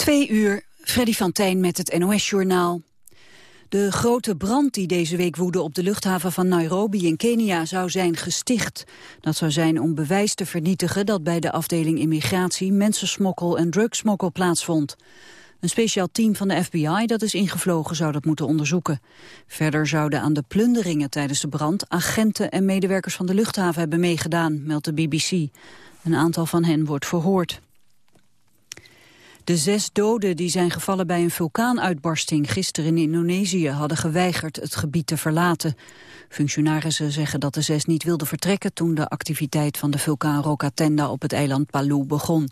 Twee uur, Freddy van Tijn met het NOS-journaal. De grote brand die deze week woedde op de luchthaven van Nairobi in Kenia zou zijn gesticht. Dat zou zijn om bewijs te vernietigen dat bij de afdeling immigratie mensensmokkel en drugsmokkel plaatsvond. Een speciaal team van de FBI dat is ingevlogen zou dat moeten onderzoeken. Verder zouden aan de plunderingen tijdens de brand agenten en medewerkers van de luchthaven hebben meegedaan, meldt de BBC. Een aantal van hen wordt verhoord. De zes doden die zijn gevallen bij een vulkaanuitbarsting gisteren in Indonesië hadden geweigerd het gebied te verlaten. Functionarissen zeggen dat de zes niet wilden vertrekken toen de activiteit van de vulkaan Rokatenda op het eiland Palu begon.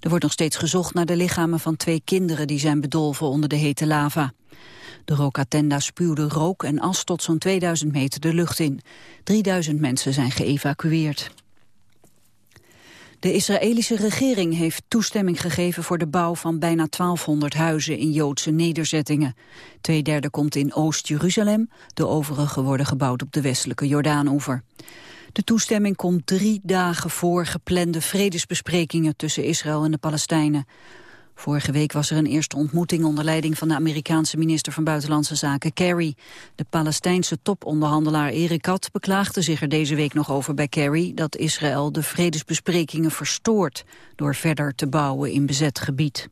Er wordt nog steeds gezocht naar de lichamen van twee kinderen die zijn bedolven onder de hete lava. De Rokatenda spuwde rook en as tot zo'n 2000 meter de lucht in. 3000 mensen zijn geëvacueerd. De Israëlische regering heeft toestemming gegeven voor de bouw van bijna 1200 huizen in Joodse nederzettingen. Tweederde komt in Oost-Jeruzalem, de overige worden gebouwd op de westelijke Jordaanoever. De toestemming komt drie dagen voor geplande vredesbesprekingen tussen Israël en de Palestijnen. Vorige week was er een eerste ontmoeting onder leiding van de Amerikaanse minister van Buitenlandse Zaken Kerry. De Palestijnse toponderhandelaar Erik Kat beklaagde zich er deze week nog over bij Kerry dat Israël de vredesbesprekingen verstoort door verder te bouwen in bezet gebied.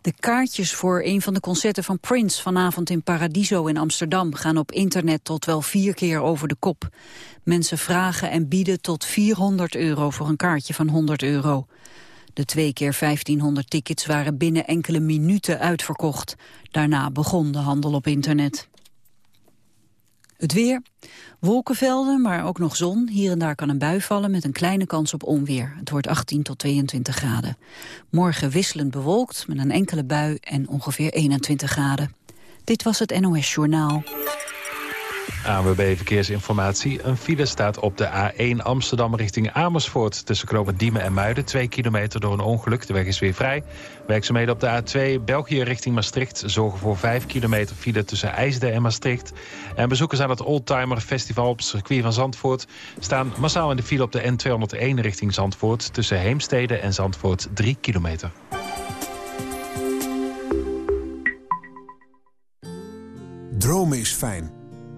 De kaartjes voor een van de concerten van Prince vanavond in Paradiso in Amsterdam gaan op internet tot wel vier keer over de kop. Mensen vragen en bieden tot 400 euro voor een kaartje van 100 euro. De twee keer 1500 tickets waren binnen enkele minuten uitverkocht. Daarna begon de handel op internet. Het weer. Wolkenvelden, maar ook nog zon. Hier en daar kan een bui vallen met een kleine kans op onweer. Het wordt 18 tot 22 graden. Morgen wisselend bewolkt met een enkele bui en ongeveer 21 graden. Dit was het NOS Journaal. ANWB Verkeersinformatie. Een file staat op de A1 Amsterdam richting Amersfoort... tussen Knopen Diemen en Muiden. Twee kilometer door een ongeluk. De weg is weer vrij. Werkzaamheden op de A2 België richting Maastricht... zorgen voor 5 kilometer file tussen IJsden en Maastricht. En bezoekers aan het Oldtimer Festival op het circuit van Zandvoort... staan massaal in de file op de N201 richting Zandvoort... tussen Heemstede en Zandvoort 3 kilometer. Dromen is fijn.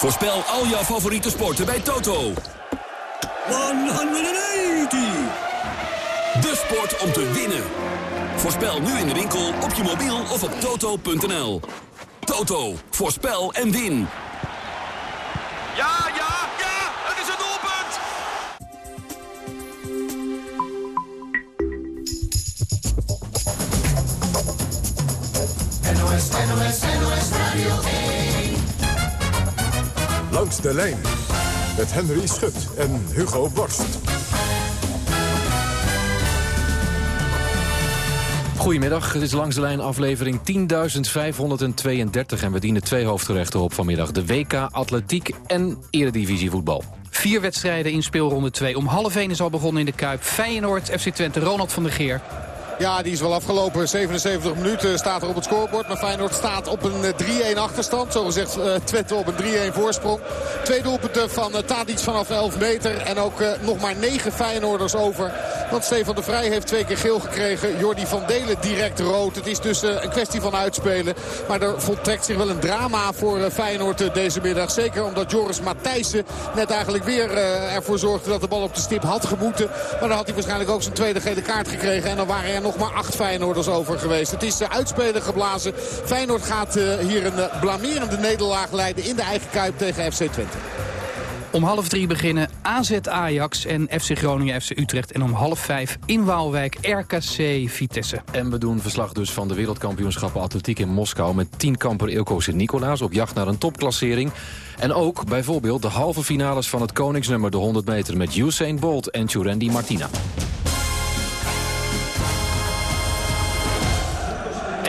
Voorspel al jouw favoriete sporten bij Toto. 180! De sport om te winnen. Voorspel nu in de winkel, op je mobiel of op toto.nl. Toto, voorspel en win. Ja, ja, ja, het is een doelpunt! NOS, NOS, NOS Radio 1. Langs de lijn met Henry Schut en Hugo Borst. Goedemiddag, het is langs de lijn aflevering 10.532 en we dienen twee hoofdgerechten op vanmiddag. De WK Atletiek en Eredivisie Voetbal. Vier wedstrijden in speelronde 2. Om half 1 is al begonnen in de Kuip. Feyenoord, FC Twente, Ronald van der Geer. Ja, die is wel afgelopen. 77 minuten staat er op het scorebord. Maar Feyenoord staat op een 3-1 achterstand. Zo gezegd uh, Twente op een 3-1 voorsprong. Twee doelpunten van uh, vanaf 11 meter. En ook nog maar 9 Feyenoorders over. Want Stefan de Vrij heeft twee keer geel gekregen. Jordi van Delen direct rood. Het is dus een kwestie van uitspelen. Maar er voltrekt zich wel een drama voor Feyenoord deze middag. Zeker omdat Joris Matthijssen net eigenlijk weer ervoor zorgde dat de bal op de stip had gemoeten. Maar dan had hij waarschijnlijk ook zijn tweede gele kaart gekregen. En dan waren er nog nog maar acht Feyenoorders over geweest. Het is uh, uitspelen geblazen. Feyenoord gaat uh, hier een uh, blamerende nederlaag leiden in de eigen Kuip tegen FC Twente. Om half drie beginnen AZ Ajax en FC Groningen FC Utrecht. En om half vijf in Waalwijk RKC Vitesse. En we doen verslag dus van de wereldkampioenschappen atletiek in Moskou... met tienkamper Ilko Sint-Nicolaas op jacht naar een topklassering. En ook bijvoorbeeld de halve finales van het koningsnummer... de 100 meter met Usain Bolt en Churendi Martina.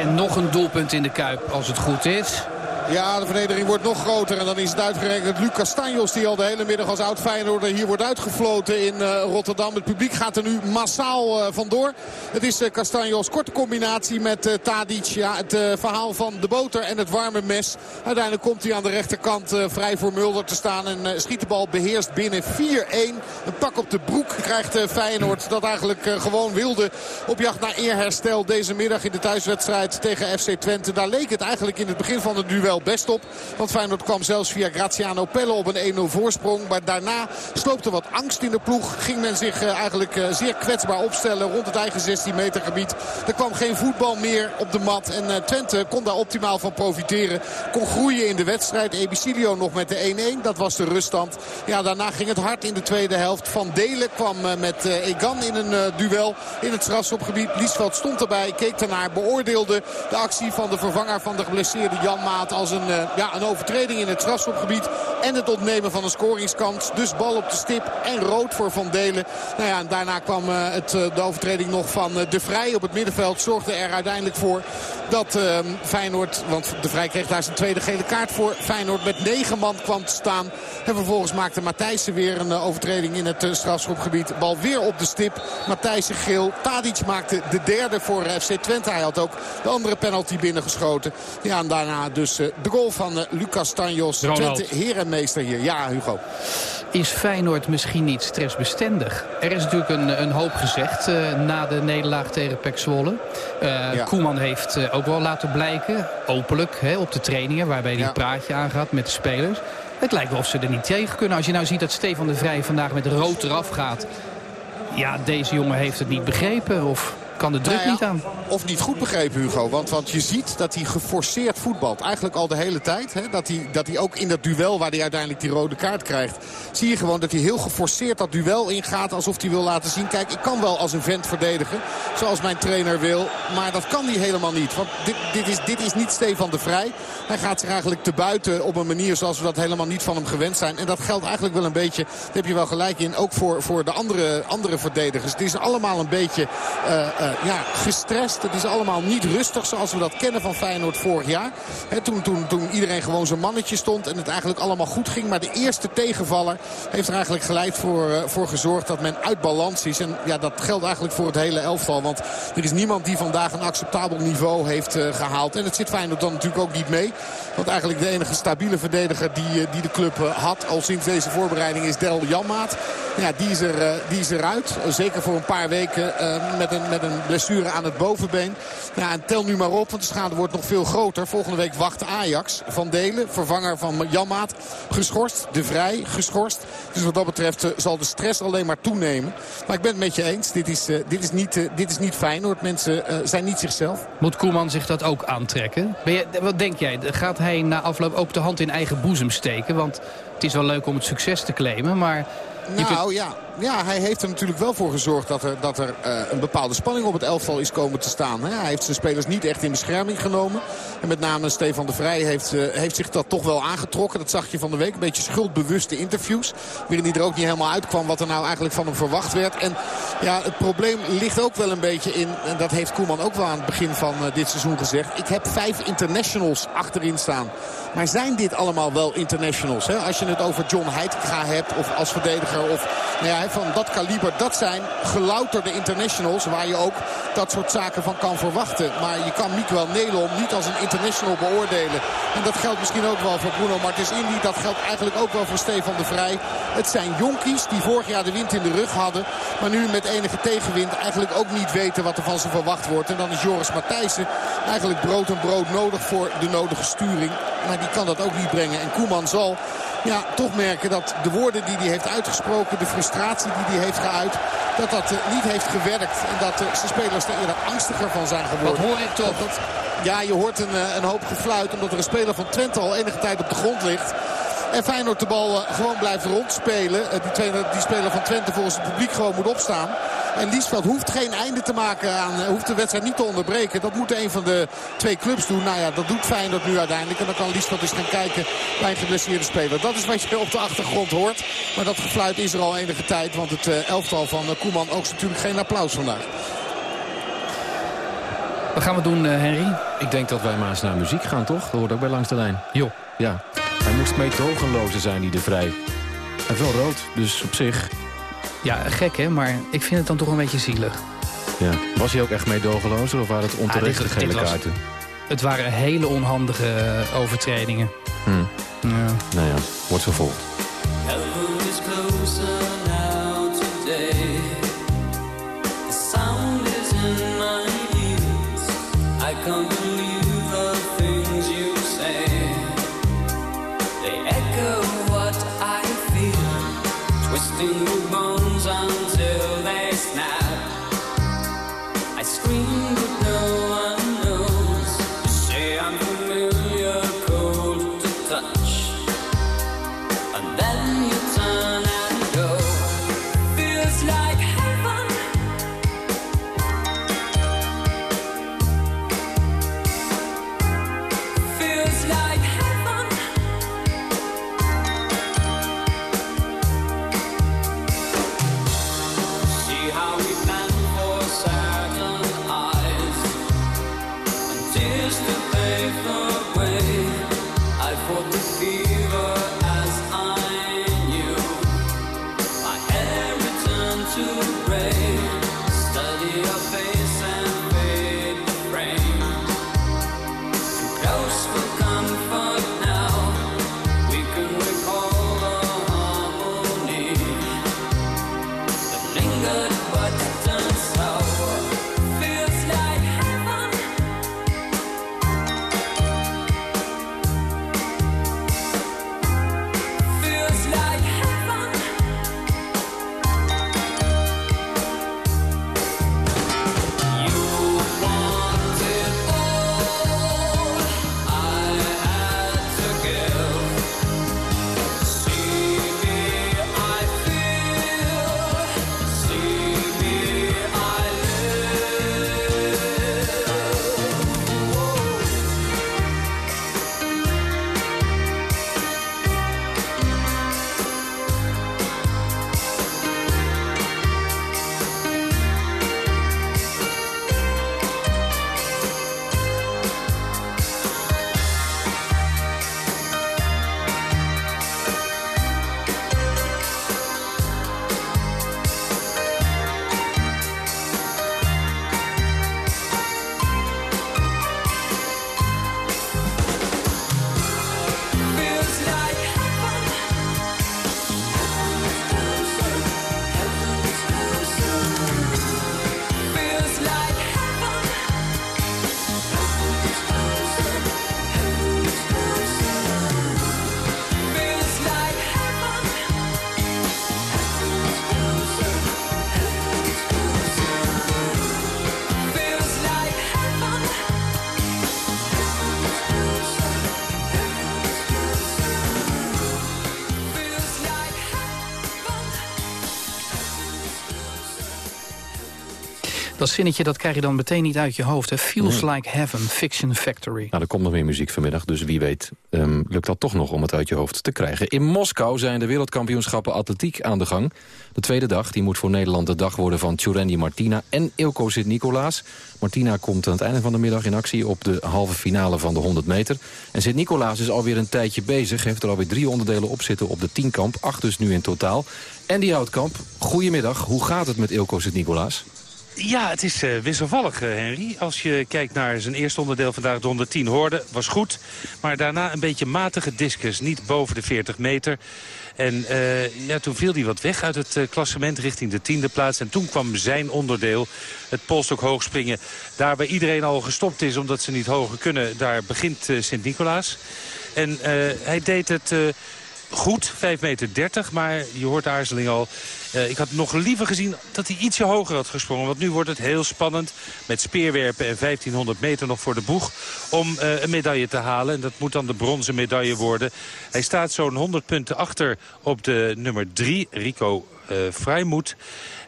En nog een doelpunt in de Kuip als het goed is. Ja, de vernedering wordt nog groter. En dan is het uitgerekend Luc Castanjos die al de hele middag als oud Feyenoorder hier wordt uitgefloten in uh, Rotterdam. Het publiek gaat er nu massaal uh, vandoor. Het is uh, Castanjos. Korte combinatie met Tadic. Ja, het verhaal van de boter en het warme mes. Uiteindelijk komt hij aan de rechterkant vrij voor Mulder te staan. En schiet de bal beheerst binnen 4-1. Een pak op de broek krijgt Feyenoord. Dat eigenlijk gewoon wilde op jacht naar eerherstel deze middag in de thuiswedstrijd tegen FC Twente. Daar leek het eigenlijk in het begin van het duel best op. Want Feyenoord kwam zelfs via Graziano Pelle op een 1-0 voorsprong. Maar daarna sloopte wat angst in de ploeg. Ging men zich uh, eigenlijk uh, zeer kwetsbaar opstellen rond het eigen 16 meter gebied. Er kwam geen voetbal meer op de mat. En uh, Twente kon daar optimaal van profiteren. Kon groeien in de wedstrijd. Ebicilio nog met de 1-1. Dat was de ruststand. Ja, daarna ging het hard in de tweede helft. Van Delen kwam met Egan in een duel in het strafschopgebied. Liesveld stond erbij, keek ernaar, beoordeelde de actie van de vervanger van de geblesseerde Jan Maat als een, uh, ja, een overtreding in het strafschopgebied. En het ontnemen van een scoringskans. Dus bal op de stip en rood voor Van Delen. Nou ja, en daarna kwam uh, het, uh, de overtreding nog van De Vrij op het middenveld. Zorgde er uiteindelijk voor dat ehm, Feyenoord, want De Vrij kreeg daar zijn tweede gele kaart voor. Feyenoord met negen man kwam te staan. En vervolgens maakte Matthijssen weer een overtreding in het strafschopgebied. Bal weer op de stip. Matthijssen geel. Tadic maakte de derde voor FC Twente. Hij had ook de andere penalty binnengeschoten. Ja, en daarna dus de goal van uh, Lucas Tanjos. Twente heer en meester hier. Ja, Hugo. Is Feyenoord misschien niet stressbestendig? Er is natuurlijk een, een hoop gezegd uh, na de nederlaag tegen Pek Zwolle. Uh, ja. Koeman heeft ook wel laten blijken, openlijk, hè, op de trainingen... waarbij hij ja. een praatje aangaat met de spelers. Het lijkt wel of ze er niet tegen kunnen. Als je nou ziet dat Stefan de Vrij vandaag met rood eraf gaat... ja, deze jongen heeft het niet begrepen of kan de druk nou ja, niet aan. Of niet goed begrepen, Hugo. Want, want je ziet dat hij geforceerd voetbalt. Eigenlijk al de hele tijd. Hè? Dat, hij, dat hij ook in dat duel waar hij uiteindelijk die rode kaart krijgt... zie je gewoon dat hij heel geforceerd dat duel ingaat. Alsof hij wil laten zien, kijk, ik kan wel als een vent verdedigen. Zoals mijn trainer wil. Maar dat kan hij helemaal niet. Want dit, dit, is, dit is niet Stefan de Vrij. Hij gaat zich eigenlijk te buiten op een manier zoals we dat helemaal niet van hem gewend zijn. En dat geldt eigenlijk wel een beetje, daar heb je wel gelijk in... ook voor, voor de andere, andere verdedigers. Het is allemaal een beetje... Uh, uh, ja, gestrest. Het is allemaal niet rustig zoals we dat kennen van Feyenoord vorig jaar. Toen, toen, toen iedereen gewoon zijn mannetje stond en het eigenlijk allemaal goed ging. Maar de eerste tegenvaller heeft er eigenlijk geleid voor, uh, voor gezorgd dat men uit balans is. En ja, dat geldt eigenlijk voor het hele elftal. Want er is niemand die vandaag een acceptabel niveau heeft uh, gehaald. En het zit Feyenoord dan natuurlijk ook niet mee. Want eigenlijk de enige stabiele verdediger die, die de club had al sinds deze voorbereiding is Del Janmaat. Ja, die is, er, die is eruit. Zeker voor een paar weken met een, met een blessure aan het bovenbeen. Ja, en tel nu maar op, want de schade wordt nog veel groter. Volgende week wacht Ajax. Van Delen, vervanger van Janmaat, geschorst. De Vrij, geschorst. Dus wat dat betreft uh, zal de stress alleen maar toenemen. Maar ik ben het met je eens. Dit is, dit is, niet, dit is niet Feyenoord. Mensen zijn niet zichzelf. Moet Koeman zich dat ook aantrekken? Ben je, wat denk jij? Gaat hij na afloop ook de hand in eigen boezem steken? Want het is wel leuk om het succes te claimen, maar... Nou ja, ja, hij heeft er natuurlijk wel voor gezorgd dat er, dat er uh, een bepaalde spanning op het elftal is komen te staan. Hij heeft zijn spelers niet echt in bescherming genomen. En met name Stefan de Vrij heeft, uh, heeft zich dat toch wel aangetrokken. Dat zag je van de week. Een beetje schuldbewuste interviews. Waarin hij er ook niet helemaal uitkwam wat er nou eigenlijk van hem verwacht werd. En ja, het probleem ligt ook wel een beetje in. En dat heeft Koeman ook wel aan het begin van uh, dit seizoen gezegd. Ik heb vijf internationals achterin staan. Maar zijn dit allemaal wel internationals? Hè? Als je het over John Heitinga hebt of als verdediger of nou ja, van dat kaliber. Dat zijn gelouterde internationals waar je ook dat soort zaken van kan verwachten. Maar je kan Miguel Nelom niet als een international beoordelen. En dat geldt misschien ook wel voor Bruno Martins Indy. Dat geldt eigenlijk ook wel voor Stefan de Vrij. Het zijn jonkies die vorig jaar de wind in de rug hadden. Maar nu met enige tegenwind eigenlijk ook niet weten wat er van ze verwacht wordt. En dan is Joris Matthijssen eigenlijk brood en brood nodig voor de nodige sturing. Maar die kan dat ook niet brengen. En Koeman zal ja, toch merken dat de woorden die hij heeft uitgesproken... de frustratie die hij heeft geuit, dat dat uh, niet heeft gewerkt. En dat uh, zijn spelers er eerder angstiger van zijn geworden. Wat hoor ik toch? Dat, ja, je hoort een, uh, een hoop gefluit omdat er een speler van Twente al enige tijd op de grond ligt. En Feyenoord de bal gewoon blijft rondspelen. Die, die speler van Twente volgens het publiek gewoon moet opstaan. En Liesveld hoeft geen einde te maken aan, uh, hoeft de wedstrijd niet te onderbreken. Dat moet een van de twee clubs doen. Nou ja, dat doet Feyenoord nu uiteindelijk. En dan kan Liesveld eens gaan kijken bij een geblesseerde speler. Dat is wat je op de achtergrond hoort. Maar dat gefluit is er al enige tijd. Want het elftal van Koeman oogst natuurlijk geen applaus vandaag. Wat gaan we doen, Henry? Ik denk dat wij maar eens naar muziek gaan, toch? Dat hoort ook bij Langs de Lijn. Jo. Ja. Hij moest meedogenlozen zijn, die de Vrij. Hij wel rood, dus op zich... Ja, gek hè, maar ik vind het dan toch een beetje zielig. Ja. Was hij ook echt meedogenlozer of waren het onterechte ah, gele kaarten? Het waren hele onhandige overtredingen. Hmm. Ja. Nou ja, wordt vervolgd. Dat zinnetje dat krijg je dan meteen niet uit je hoofd. Hè? Feels like heaven, Fiction Factory. Nou, er komt nog meer muziek vanmiddag, dus wie weet um, lukt dat toch nog om het uit je hoofd te krijgen. In Moskou zijn de wereldkampioenschappen atletiek aan de gang. De tweede dag die moet voor Nederland de dag worden van Tjurendi Martina en Ilko Sint-Nicolaas. Martina komt aan het einde van de middag in actie op de halve finale van de 100 meter. En Sint-Nicolaas is alweer een tijdje bezig, heeft er alweer drie onderdelen op zitten op de tienkamp. Acht dus nu in totaal. En die Houtkamp, goedemiddag. Hoe gaat het met Ilko Sint-Nicolaas? Ja, het is uh, wisselvallig, uh, Henry. Als je kijkt naar zijn eerste onderdeel vandaag, de 110 hoorde, was goed. Maar daarna een beetje matige discus, niet boven de 40 meter. En uh, ja, toen viel hij wat weg uit het klassement richting de tiende plaats. En toen kwam zijn onderdeel, het polstok hoogspringen. Daar waar iedereen al gestopt is omdat ze niet hoger kunnen, daar begint Sint-Nicolaas. En hij deed het goed, 5,30 meter 30, maar je hoort de aarzeling al. Uh, ik had nog liever gezien dat hij ietsje hoger had gesprongen. Want nu wordt het heel spannend met speerwerpen en 1500 meter nog voor de boeg... om uh, een medaille te halen. En dat moet dan de bronzen medaille worden. Hij staat zo'n 100 punten achter op de nummer 3, Rico uh, Vrijmoed.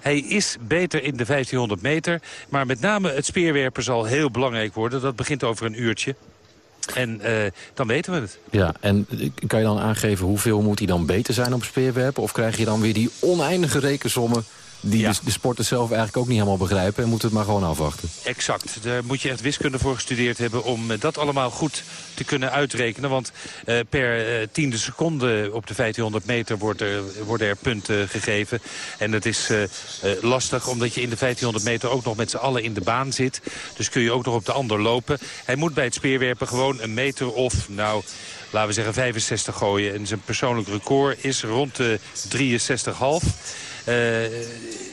Hij is beter in de 1500 meter. Maar met name het speerwerpen zal heel belangrijk worden. Dat begint over een uurtje. En uh, dan weten we het. Ja, en kan je dan aangeven hoeveel moet hij dan beter zijn op speerwerpen? Of krijg je dan weer die oneindige rekensommen die de, de sporters zelf eigenlijk ook niet helemaal begrijpen... en moeten het maar gewoon afwachten. Exact. Daar moet je echt wiskunde voor gestudeerd hebben... om eh, dat allemaal goed te kunnen uitrekenen. Want uh, per uh, tiende seconde op de 1500 meter wordt er, worden er punten gegeven. En dat is uh, lastig omdat je in de 1500 meter ook nog met z'n allen in de baan zit. Dus kun je ook nog op de ander lopen. Hij moet bij het speerwerpen gewoon een meter of... nou laten we zeggen 65 gooien. En zijn persoonlijk record is rond de 63,5. Uh,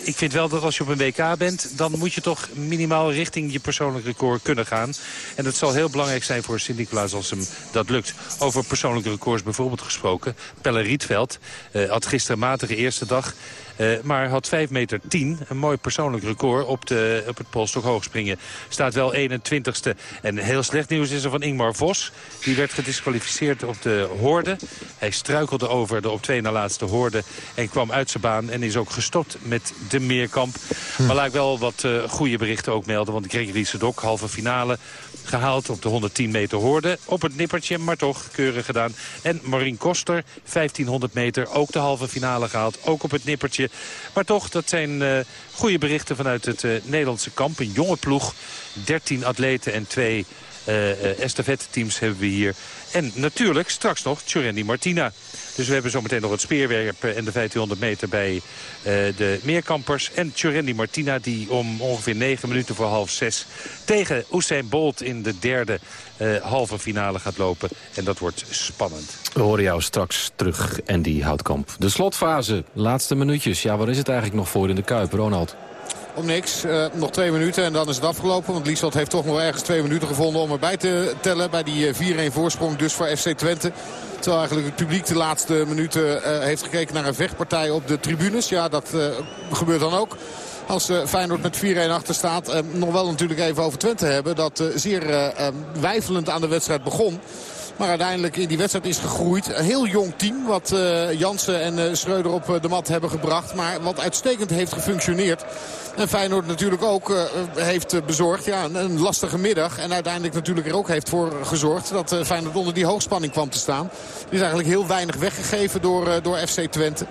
ik vind wel dat als je op een WK bent... dan moet je toch minimaal richting je persoonlijk record kunnen gaan. En dat zal heel belangrijk zijn voor Sint-Nicolaas als hem dat lukt. Over persoonlijke records bijvoorbeeld gesproken. Pelle Rietveld uh, had gisteren matige eerste dag... Uh, maar had 5 meter 10, een mooi persoonlijk record op, de, op het polstok hoogspringen. Staat wel 21ste. En heel slecht nieuws is er van Ingmar Vos. Die werd gedisqualificeerd op de hoorde. Hij struikelde over de op twee na laatste hoorde en kwam uit zijn baan en is ook gestopt met de meerkamp. Maar laat ik wel wat uh, goede berichten ook melden. Want Gregory Sedok, halve finale, gehaald op de 110 meter hoorde. Op het nippertje, maar toch keurig gedaan. En Marien Koster, 1500 meter, ook de halve finale gehaald. Ook op het nippertje. Maar toch, dat zijn uh, goede berichten vanuit het uh, Nederlandse kamp. Een jonge ploeg, 13 atleten en twee uh, estafette-teams hebben we hier. En natuurlijk straks nog Tjurendi Martina. Dus we hebben zometeen nog het speerwerpen en de 1500 meter bij uh, de meerkampers. En Tjurendi Martina die om ongeveer 9 minuten voor half 6 tegen Usain Bolt in de derde uh, halve finale gaat lopen. En dat wordt spannend. We horen jou straks terug, Andy Houtkamp. De slotfase, laatste minuutjes. Ja, waar is het eigenlijk nog voor in de Kuip, Ronald? Om niks. Uh, nog twee minuten en dan is het afgelopen. Want Liesveld heeft toch nog ergens twee minuten gevonden om erbij te tellen. Bij die 4-1 voorsprong dus voor FC Twente. Terwijl eigenlijk het publiek de laatste minuten uh, heeft gekeken naar een vechtpartij op de tribunes. Ja, dat gebeurt dan ook. Als Feyenoord met 4-1 achter staat. Nog wel natuurlijk even over Twente hebben. Dat zeer wijfelend aan de wedstrijd begon. Maar uiteindelijk in die wedstrijd is gegroeid. Een heel jong team wat uh, Jansen en uh, Schreuder op de mat hebben gebracht. Maar wat uitstekend heeft gefunctioneerd. En Feyenoord natuurlijk ook heeft bezorgd. Ja, een, lastige middag. En uiteindelijk natuurlijk er ook heeft voor gezorgd dat Feyenoord onder die hoogspanning kwam te staan. Er is eigenlijk heel weinig weggegeven door, door FC Twente.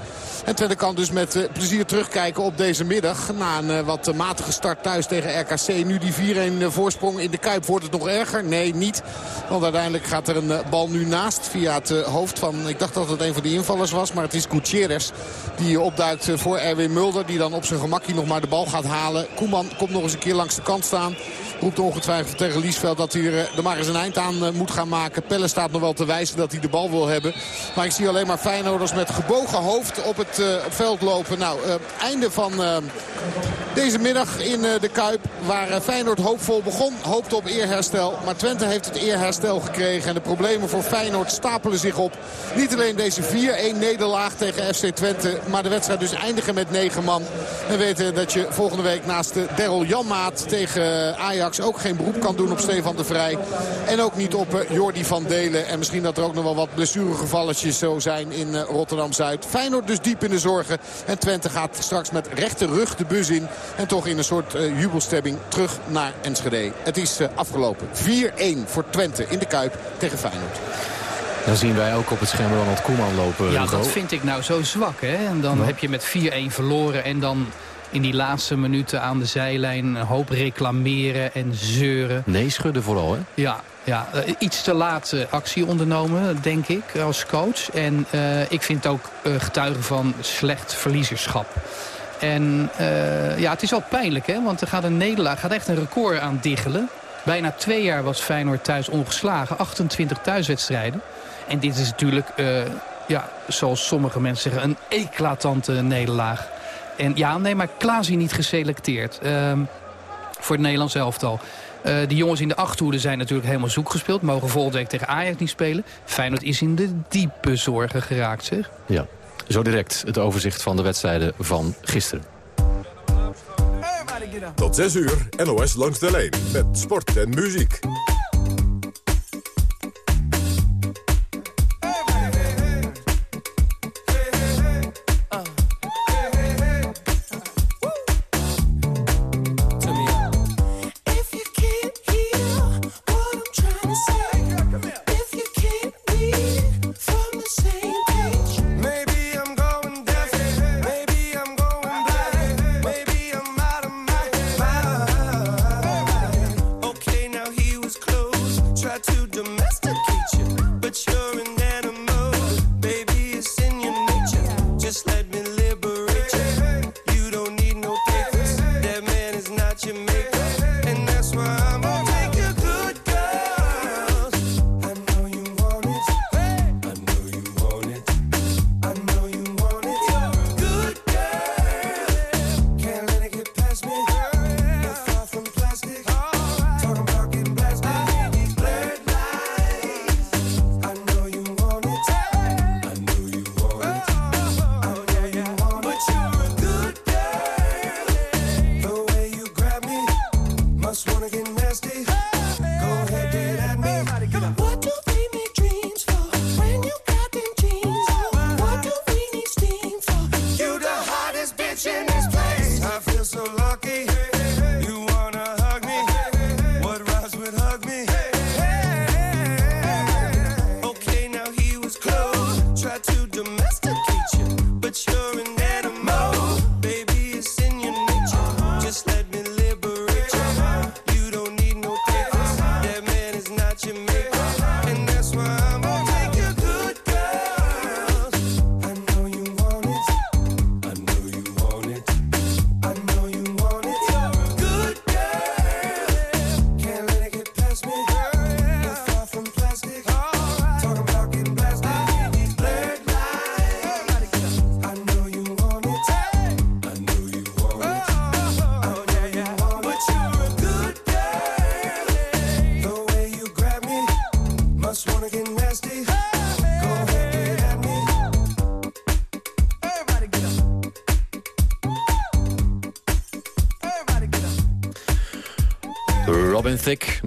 En Twente kan dus met plezier terugkijken op deze middag. Na een wat matige start thuis tegen RKC. Nu die 4-1 voorsprong in de Kuip. Wordt het nog erger? Nee, niet. Want uiteindelijk gaat er een bal nu naast via het hoofd van... Ik dacht dat het een van die invallers was. Maar het is Gutierrez die opduikt voor Erwin Mulder. Die dan op zijn gemakkie nog maar de bal gaat halen. Koeman komt nog eens een keer langs de kant staan. Roept ongetwijfeld tegen Liesveld dat hij er, maar eens een eind aan moet gaan maken. Pelle staat nog wel te wijzen dat hij de bal wil hebben. Maar ik zie alleen maar Feyenoorders met gebogen hoofd op het uh, veld lopen. Nou, einde van deze middag in de Kuip. Waar Feyenoord hoopvol begon. Hoopte op eerherstel. Maar Twente heeft het eerherstel gekregen. En de problemen voor Feyenoord stapelen zich op. Niet alleen deze 4-1 nederlaag tegen FC Twente. Maar de wedstrijd dus eindigen met 9 man. En weten dat je volgende week naast de Daryl Janmaat tegen Ajax ook geen beroep kan doen op Stefan de Vrij. En ook niet op uh, Jordi van Delen. En misschien dat er ook nog wel wat blessuregevalletjes zo zijn in uh, Rotterdam-Zuid. Feyenoord dus diep in de zorgen. En Twente gaat straks met rechte rug de bus in. En toch in een soort uh, jubelstemming terug naar Enschede. Het is afgelopen. 4-1 voor Twente in de Kuip tegen Feyenoord. Dan zien wij ook op het scherm Ronald Koeman lopen. Ja, dat vind ik nou zo zwak. Hè? En dan ja. heb je met 4-1 verloren en dan in die laatste minuten aan de zijlijn een hoop reclameren en zeuren. Nee, schudden vooral, hè? Ja, ja, uh, iets te laat uh, actie ondernomen, denk ik, als coach. En uh, ik vind ook getuigen van slecht verliezerschap. En ja, het is wel pijnlijk, hè? Want er gaat een nederlaag, gaat echt een record aan diggelen. Bijna twee jaar was Feyenoord thuis ongeslagen. 28 thuiswedstrijden. En dit is natuurlijk, ja, zoals sommige mensen zeggen, een eclatante nederlaag. En ja, nee, maar Klaasie niet geselecteerd. Um, voor het Nederlands elftal. Uh, die jongens in de achterhoede zijn natuurlijk helemaal zoek gespeeld. Mogen volgende week tegen Ajax niet spelen. Feyenoord is in de diepe zorgen geraakt, zeg. Ja, zo direct het overzicht van de wedstrijden van gisteren. Tot 6 uur, NOS langs de lijn. Met sport en muziek.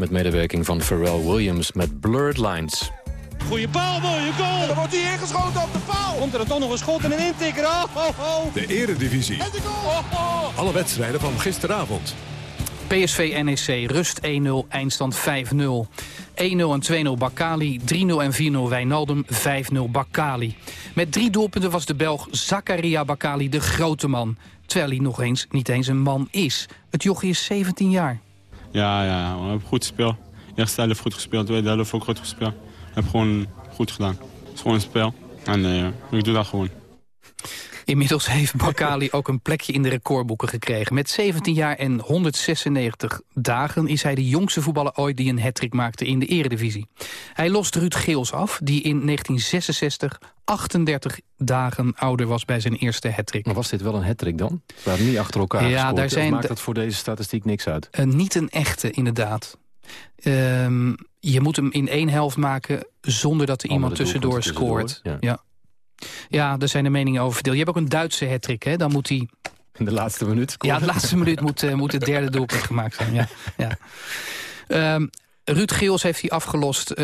Met medewerking van Pharrell Williams met Blurred Lines. Goeie paal, mooie goal! En dan wordt hij ingeschoten op de paal! Komt er dan toch nog een schot en een intikker? Oh, oh, oh. De eredivisie. En de goal! Oh, oh. Alle wedstrijden van gisteravond. PSV NEC, rust 1-0, eindstand 5-0. 1-0 en 2-0 Bakali, 3-0 en 4-0 Wijnaldum, 5-0 Bakali. Met drie doelpunten was de Belg Zakaria Bakali de grote man. Terwijl hij nog eens niet eens een man is. Het jochie is 17 jaar. Ja, ja, we hebben goed gespeeld. Eerste helft goed gespeeld, tweede helft ook goed gespeeld. We hebben gewoon goed gedaan. Het is gewoon een spel. En uh, ik doe dat gewoon. Inmiddels heeft Bakali ook een plekje in de recordboeken gekregen. Met 17 jaar en 196 dagen is hij de jongste voetballer ooit die een hattrick maakte in de eredivisie. Hij lost Ruud Geels af, die in 1966 38 dagen ouder was bij zijn eerste hattrick. Maar was dit wel een hattrick dan? We waren niet achter elkaar ja, gescoord. daar zijn maakt dat voor deze statistiek niks uit? Uh, niet een echte, inderdaad. Um, je moet hem in één helft maken zonder dat er Oh, iemand tussendoor scoort. tussendoor, Ja. ja, daar zijn de meningen over verdeeld. Je hebt ook een Duitse hattrick, hè? Dan moet hij... In de laatste minuut? Ja, de laatste minuut moet, uh, moet het derde doelpunt gemaakt zijn. Ja, ja. Um, Ruud Geels heeft hij afgelost, uh,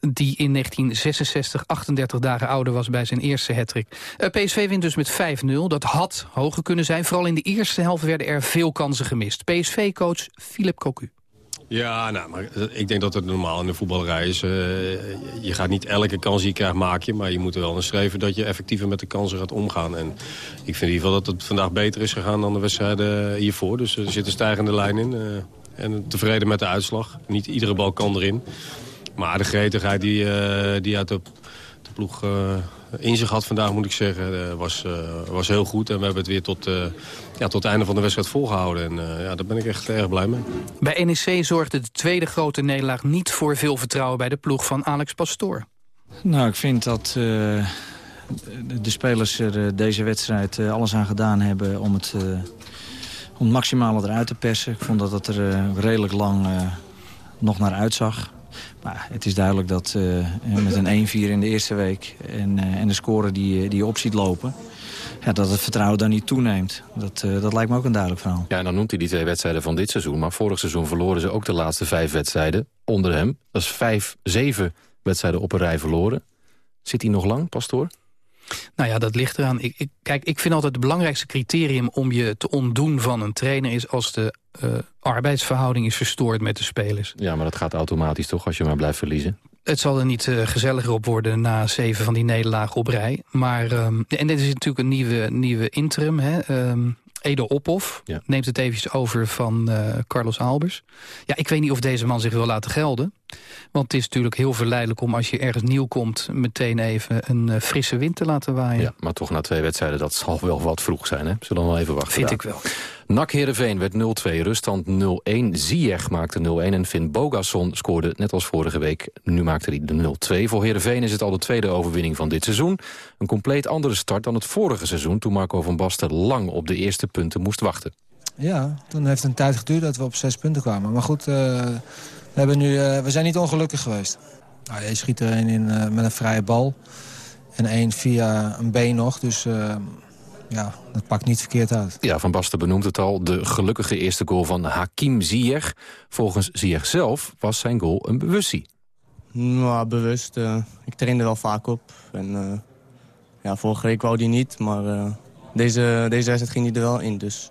die in 1966 38 dagen ouder was bij zijn eerste hattrick. Uh, PSV wint dus met 5-0. Dat had hoger kunnen zijn. Vooral in de eerste helft werden er veel kansen gemist. PSV-coach Philip Cocu. Ja, nou, maar ik denk dat het normaal in de voetballerij is. Uh, je gaat niet elke kans die je krijgt maak. Maar je moet er wel naar streven dat je effectiever met de kansen gaat omgaan. En ik vind in ieder geval dat het vandaag beter is gegaan dan de wedstrijden hiervoor. Dus er zit een stijgende lijn in. Uh, en tevreden met de uitslag. Niet iedere bal kan erin. Maar de gretigheid die, uh, die uit de, de ploeg uh, in zich had vandaag, moet ik zeggen, uh, was, was heel goed. En we hebben het weer tot, ja, tot het einde van de wedstrijd volgehouden. En ja, daar ben ik echt erg blij mee. Bij NEC zorgde de tweede grote nederlaag niet voor veel vertrouwen bij de ploeg van Alex Pastoor. Nou, ik vind dat de spelers er deze wedstrijd alles aan gedaan hebben om het om het maximale eruit te persen. Ik vond dat het er uh, redelijk lang nog naar uitzag. Maar het is duidelijk dat uh, met een 1-4 in de eerste week en, en de score die, die je op ziet lopen... Ja, dat het vertrouwen dan niet toeneemt. Dat, dat lijkt me ook een duidelijk verhaal. Ja, en dan noemt hij die twee wedstrijden van dit seizoen. Maar vorig seizoen verloren ze ook de laatste vijf wedstrijden onder hem. Dat is vijf, zeven wedstrijden op een rij verloren. Zit hij nog lang, Pastoor? Nou ja, dat ligt eraan. Ik, ik, kijk, ik vind altijd het belangrijkste criterium om je te ontdoen van een trainer... is als de uh, arbeidsverhouding is verstoord met de spelers. Ja, maar dat gaat automatisch toch als je maar blijft verliezen? Het zal er niet uh, gezelliger op worden na zeven van die nederlagen op rij. Maar, um, en dit is natuurlijk een nieuwe, nieuwe interim. Hè? Um, Edo Ophoff ja. neemt het eventjes over van uh, Carlos Albers. Ja, ik weet niet of deze man zich wil laten gelden. Want het is natuurlijk heel verleidelijk om als je ergens nieuw komt... meteen even een uh, frisse wind te laten waaien. Ja, maar toch na twee wedstrijden, dat zal wel wat vroeg zijn. Hè? Zullen we wel even wachten. Vind daar. ik wel. NAC Heerenveen werd 0-2, ruststand 0-1. Ziyech maakte 0-1 en Finn Bogasson scoorde net als vorige week. Nu maakte hij de 0-2. Voor Heerenveen is het al de tweede overwinning van dit seizoen. Een compleet andere start dan het vorige seizoen... toen Marco van Basten lang op de eerste punten moest wachten. Ja, toen heeft het een tijd geduurd dat we op zes punten kwamen. Maar goed, uh, we, hebben nu, uh, we zijn niet ongelukkig geweest. Nou, je schiet er een in uh, met een vrije bal. En één via een been nog. Dus ja, dat pakt niet verkeerd uit. Ja, Van Basten benoemt het al. De gelukkige eerste goal van Hakim Ziyech. Volgens Ziyech zelf was zijn goal een bewustie. Nou, bewust. Uh, ik trainde wel vaak op. En, uh, ja, vorige week wou die niet, maar uh, deze, deze wedstrijd ging hij er wel in. Dus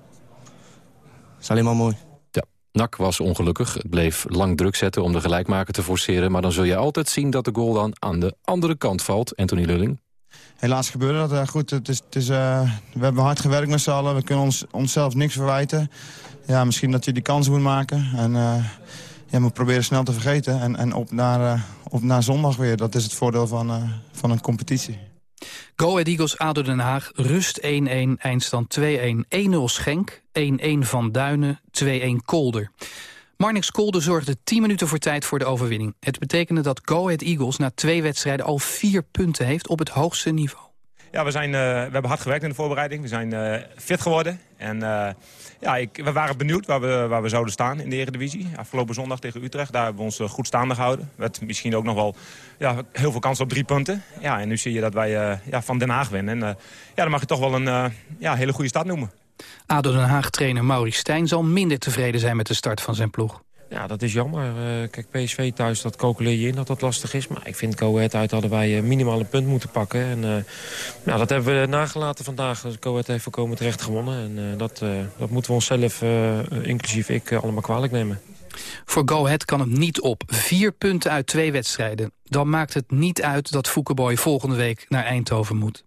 dat is alleen maar mooi. Ja, Nak was ongelukkig. Het bleef lang druk zetten om de gelijkmaker te forceren. Maar dan zul je altijd zien dat de goal dan aan de andere kant valt. Anthony Lulling helaas gebeurde dat. Uh, goed, het is, het is, uh, we hebben hard gewerkt met z'n allen. We kunnen ons, onszelf niks verwijten. Ja, misschien dat je die kans moet maken. En uh, ja, we proberen snel te vergeten. En, en op, naar, op naar zondag weer. Dat is het voordeel van, van een competitie. Go Ahead Eagles, ADO Den Haag, rust 1-1, eindstand 2-1. 1-0 Schenk, 1-1 Van Duinen, 2-1 Kolder. Marnix Kolde zorgde 10 minuten voor tijd voor de overwinning. Het betekende dat Go Ahead Eagles na twee wedstrijden al vier punten heeft op het hoogste niveau. Ja, we, zijn, uh, we hebben hard gewerkt in de voorbereiding. We zijn uh, fit geworden. En uh, ja, ik, we waren benieuwd waar we, waar we zouden staan in de Eredivisie. Afgelopen zondag tegen Utrecht, daar hebben we ons goed staande gehouden. We hadden misschien ook nog wel ja, heel veel kans op drie punten. Ja, en nu zie je dat wij ja, van Den Haag winnen. En ja, dan mag je toch wel een ja, hele goede start noemen. ADO Den Haag-trainer Maurice Stijn zal minder tevreden zijn met de start van zijn ploeg. Ja, dat is jammer. Uh, kijk, PSV thuis, dat calculeer je in dat dat lastig is. Maar ik vind Go Ahead uit hadden wij uh, minimaal een punt moeten pakken. En uh, nou, dat hebben we nagelaten vandaag. Dus Go Ahead heeft voorkomen terecht gewonnen. En dat, dat moeten we onszelf, inclusief ik, allemaal kwalijk nemen. Voor Go Ahead kan het niet op. Vier punten uit twee wedstrijden. Dan maakt het niet uit dat Foukeboy volgende week naar Eindhoven moet.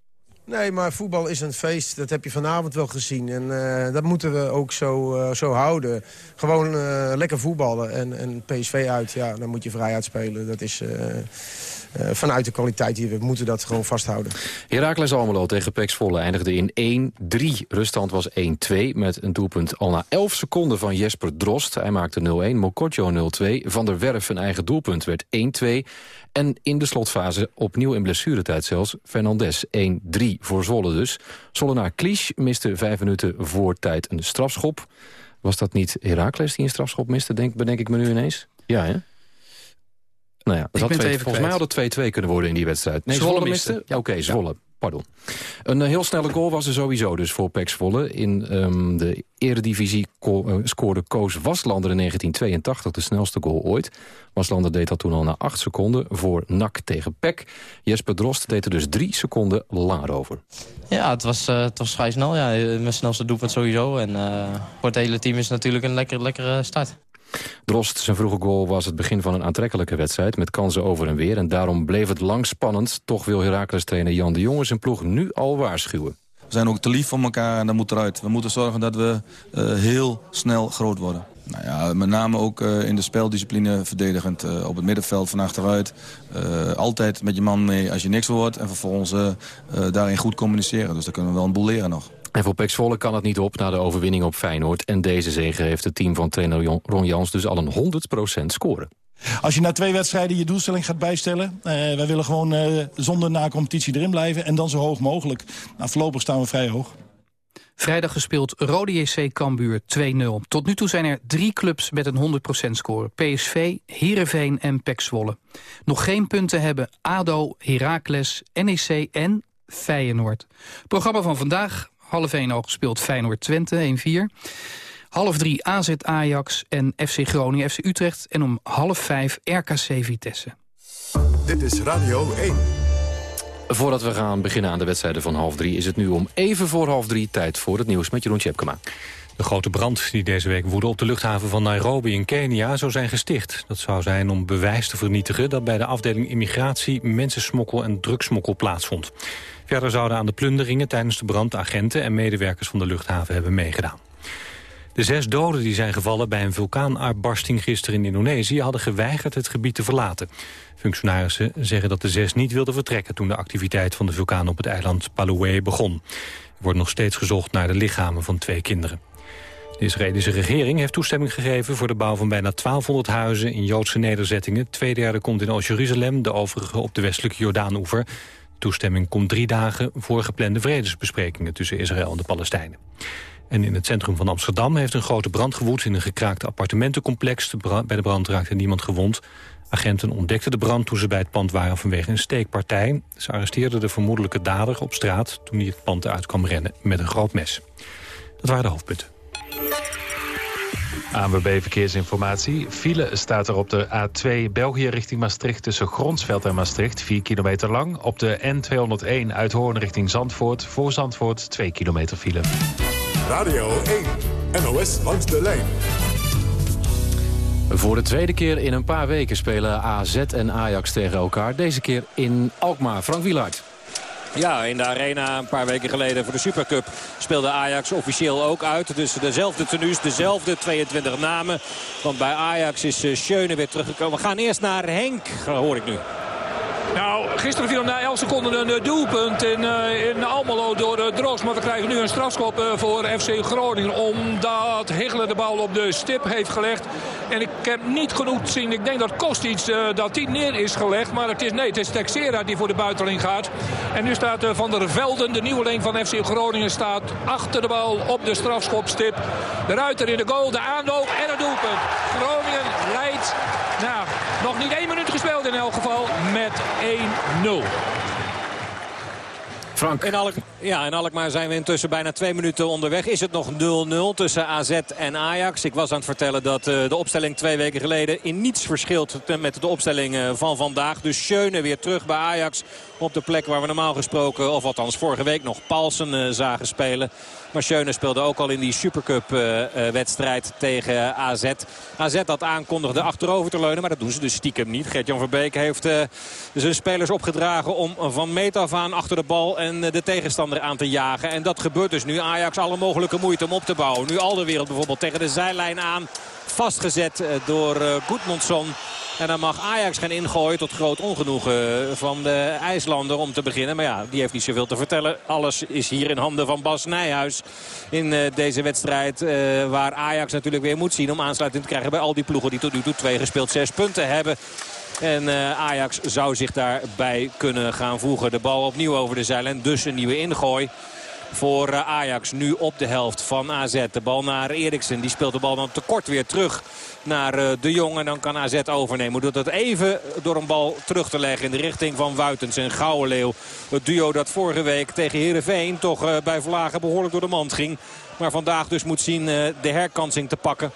Nee, maar voetbal is een feest. Dat heb je vanavond wel gezien. En uh, dat moeten we ook zo, uh, zo houden. Gewoon uh, lekker voetballen. En, en PSV uit, ja, dan moet je vrij uitspelen. Dat is... Vanuit de kwaliteit die we moeten dat gewoon vasthouden. Heracles Almelo tegen Pex Volle eindigde in 1-3. Ruststand was 1-2 met een doelpunt al na 11 seconden van Jesper Drost. Hij maakte 0-1, Mokotjo 0-2. Van der Werf een eigen doelpunt werd 1-2. En in de slotfase opnieuw in blessuretijd zelfs Fernandes 1-3 voor Zwolle dus. Zollenaar Klisch miste vijf minuten voor tijd een strafschop. Was dat niet Heracles die een strafschop miste, denk, bedenk ik me nu ineens? Ja, hè? Nou ja, dat twee, volgens mij had het 2-2 kunnen worden in die wedstrijd. Nee, Zwolle, Zwolle miste? Ja, Oké, okay, Zwolle. Pardon. Een eh, heel snelle goal was er sowieso dus voor Pek Zwolle. In um, de eredivisie uh, scoorde Koos Waslander in 1982 de snelste goal ooit. Waslander deed dat toen al na 8 seconden voor NAC tegen Pek. Jesper Drost deed er dus 3 seconden langer over. Ja, het was, uh, vrij snel. Ja. Mijn snelste doelpunt sowieso. En voor het hele team is natuurlijk een lekker, lekkere start. Drost, zijn vroege goal was het begin van een aantrekkelijke wedstrijd... met kansen over en weer. En daarom bleef het lang spannend. Toch wil Heracles-trainer Jan de Jonge zijn ploeg nu al waarschuwen. We zijn ook te lief voor elkaar en dat moet eruit. We moeten zorgen dat we uh, heel snel groot worden. Nou ja, met name ook uh, in de speldiscipline verdedigend. Uh, op het middenveld van achteruit. altijd met je man mee als je niks wordt. En vervolgens daarin goed communiceren. Dus daar kunnen we wel een boel leren nog. En voor Pek Zwolle kan het niet op na de overwinning op Feyenoord. En deze zege heeft het team van trainer Ron Jans dus al een 100% scoren. Als je na twee wedstrijden je doelstelling gaat bijstellen... Uh, wij willen gewoon uh, zonder na-competitie erin blijven... en dan zo hoog mogelijk. Nou, voorlopig staan we vrij hoog. Vrijdag gespeeld Rode JC Cambuur 2-0. Tot nu toe zijn er drie clubs met een 100% score. PSV, Heerenveen en Pek Zwolle. Nog geen punten hebben ADO, Heracles, NEC en Feyenoord. Programma van vandaag Half 1 al gespeeld Feyenoord-Twente, 1-4. Half 3 AZ Ajax en FC Groningen, FC Utrecht. En om half 5 RKC Vitesse. Dit is Radio 1. Voordat we gaan beginnen aan de wedstrijden van half 3... is het nu om even voor half 3 tijd voor het nieuws met Jeroen Tjepkema. De grote brand die deze week woedde op de luchthaven van Nairobi in Kenia zou zijn gesticht. Dat zou zijn om bewijs te vernietigen dat bij de afdeling immigratie, mensensmokkel en drugsmokkel plaatsvond. Verder zouden aan de plunderingen tijdens de brand agenten en medewerkers van de luchthaven hebben meegedaan. De zes doden die zijn gevallen bij een vulkaanuitbarsting gisteren in Indonesië hadden geweigerd het gebied te verlaten. Functionarissen zeggen dat de zes niet wilden vertrekken toen de activiteit van de vulkaan op het eiland Palué begon. Er wordt nog steeds gezocht naar de lichamen van twee kinderen. De Israëlische regering heeft toestemming gegeven voor de bouw van bijna 1200 huizen in Joodse nederzettingen. Twee derde komt in Oost-Jeruzalem, de overige op de westelijke Jordaanoever. Toestemming komt drie dagen voor geplande vredesbesprekingen tussen Israël en de Palestijnen. En in het centrum van Amsterdam heeft een grote brand gewoed in een gekraakte appartementencomplex. Bij de brand raakte niemand gewond. Agenten ontdekten de brand toen ze bij het pand waren vanwege een steekpartij. Ze arresteerden de vermoedelijke dader op straat toen hij het pand uit kwam rennen met een groot mes. Dat waren de hoofdpunten. ANWB Verkeersinformatie. File staat er op de A2 België richting Maastricht... tussen Gronsveld en Maastricht, 4 kilometer lang. Op de N201 uit Hoorn richting Zandvoort. Voor Zandvoort 2 kilometer file. Radio 1, NOS langs de lijn. Voor de tweede keer in een paar weken spelen AZ en Ajax tegen elkaar. Deze keer in Alkmaar. Frank Wielaert. Ja, in de arena een paar weken geleden voor de Supercup speelde Ajax officieel ook uit. Dus dezelfde tenues, dezelfde 22 namen. Want bij Ajax is eh, Schöne weer teruggekomen. We gaan eerst naar Henk, hoor ik nu. Nou, gisteren viel na 11 seconden een eh, doelpunt in, uh, in Almelo door uh, Droos. Maar we krijgen nu een strafschop voor FC Groningen. Omdat Hegelen de bal op de stip heeft gelegd. En ik heb niet genoeg zien. Ik denk dat Kostic dat die neer is gelegd. Maar het is, nee, het is Texera die voor de buiteling gaat. En nu staat Van der Velden, de nieuweling van FC Groningen, staat achter de bal op de strafschopstip. De ruiter in de goal, de aanloop en het doelpunt. Groningen leidt, nou, nog niet één minuut gespeeld in elk geval, met 1-0. Frank. Ja, in Alkmaar zijn we intussen bijna twee minuten onderweg. Is het nog 0-0 tussen AZ en Ajax? Ik was aan het vertellen dat uh, de opstelling twee weken geleden in niets verschilt met de opstelling uh, van vandaag. Dus Schöne weer terug bij Ajax op de plek waar we normaal gesproken, of althans vorige week nog Paulsen uh, zagen spelen. Maar Schöne speelde ook al in die Supercup-wedstrijd tegen AZ. AZ dat aankondigde achterover te leunen, maar dat doen ze dus stiekem niet. Gert-Jan Verbeek heeft zijn spelers opgedragen om van meet af aan achter de bal en de tegenstander aan te jagen. En dat gebeurt dus nu. Ajax alle mogelijke moeite om op te bouwen. Nu al de wereld bijvoorbeeld tegen de zijlijn aan. Vastgezet door Goedmondsson. En dan mag Ajax gaan ingooien tot groot ongenoegen van de IJslander om te beginnen. Maar ja, die heeft niet zoveel te vertellen. Alles is hier in handen van Bas Nijhuis in deze wedstrijd. waar Ajax natuurlijk weer moet zien om aansluiting te krijgen bij al die ploegen die tot nu toe twee gespeeld zes punten hebben. En Ajax zou zich daarbij kunnen gaan voegen. De bal opnieuw over de zijlijn. Dus een nieuwe ingooi voor Ajax. Nu op de helft van AZ. De bal naar Eriksen. Die speelt de bal dan tekort weer terug naar De Jong. En dan kan AZ overnemen. Doet dat even door een bal terug te leggen in de richting van Wuitens en Gouwenleeuw. Het duo dat vorige week tegen Heerenveen toch bij Vlagen behoorlijk door de mand ging. Maar vandaag dus moet zien de herkansing te pakken.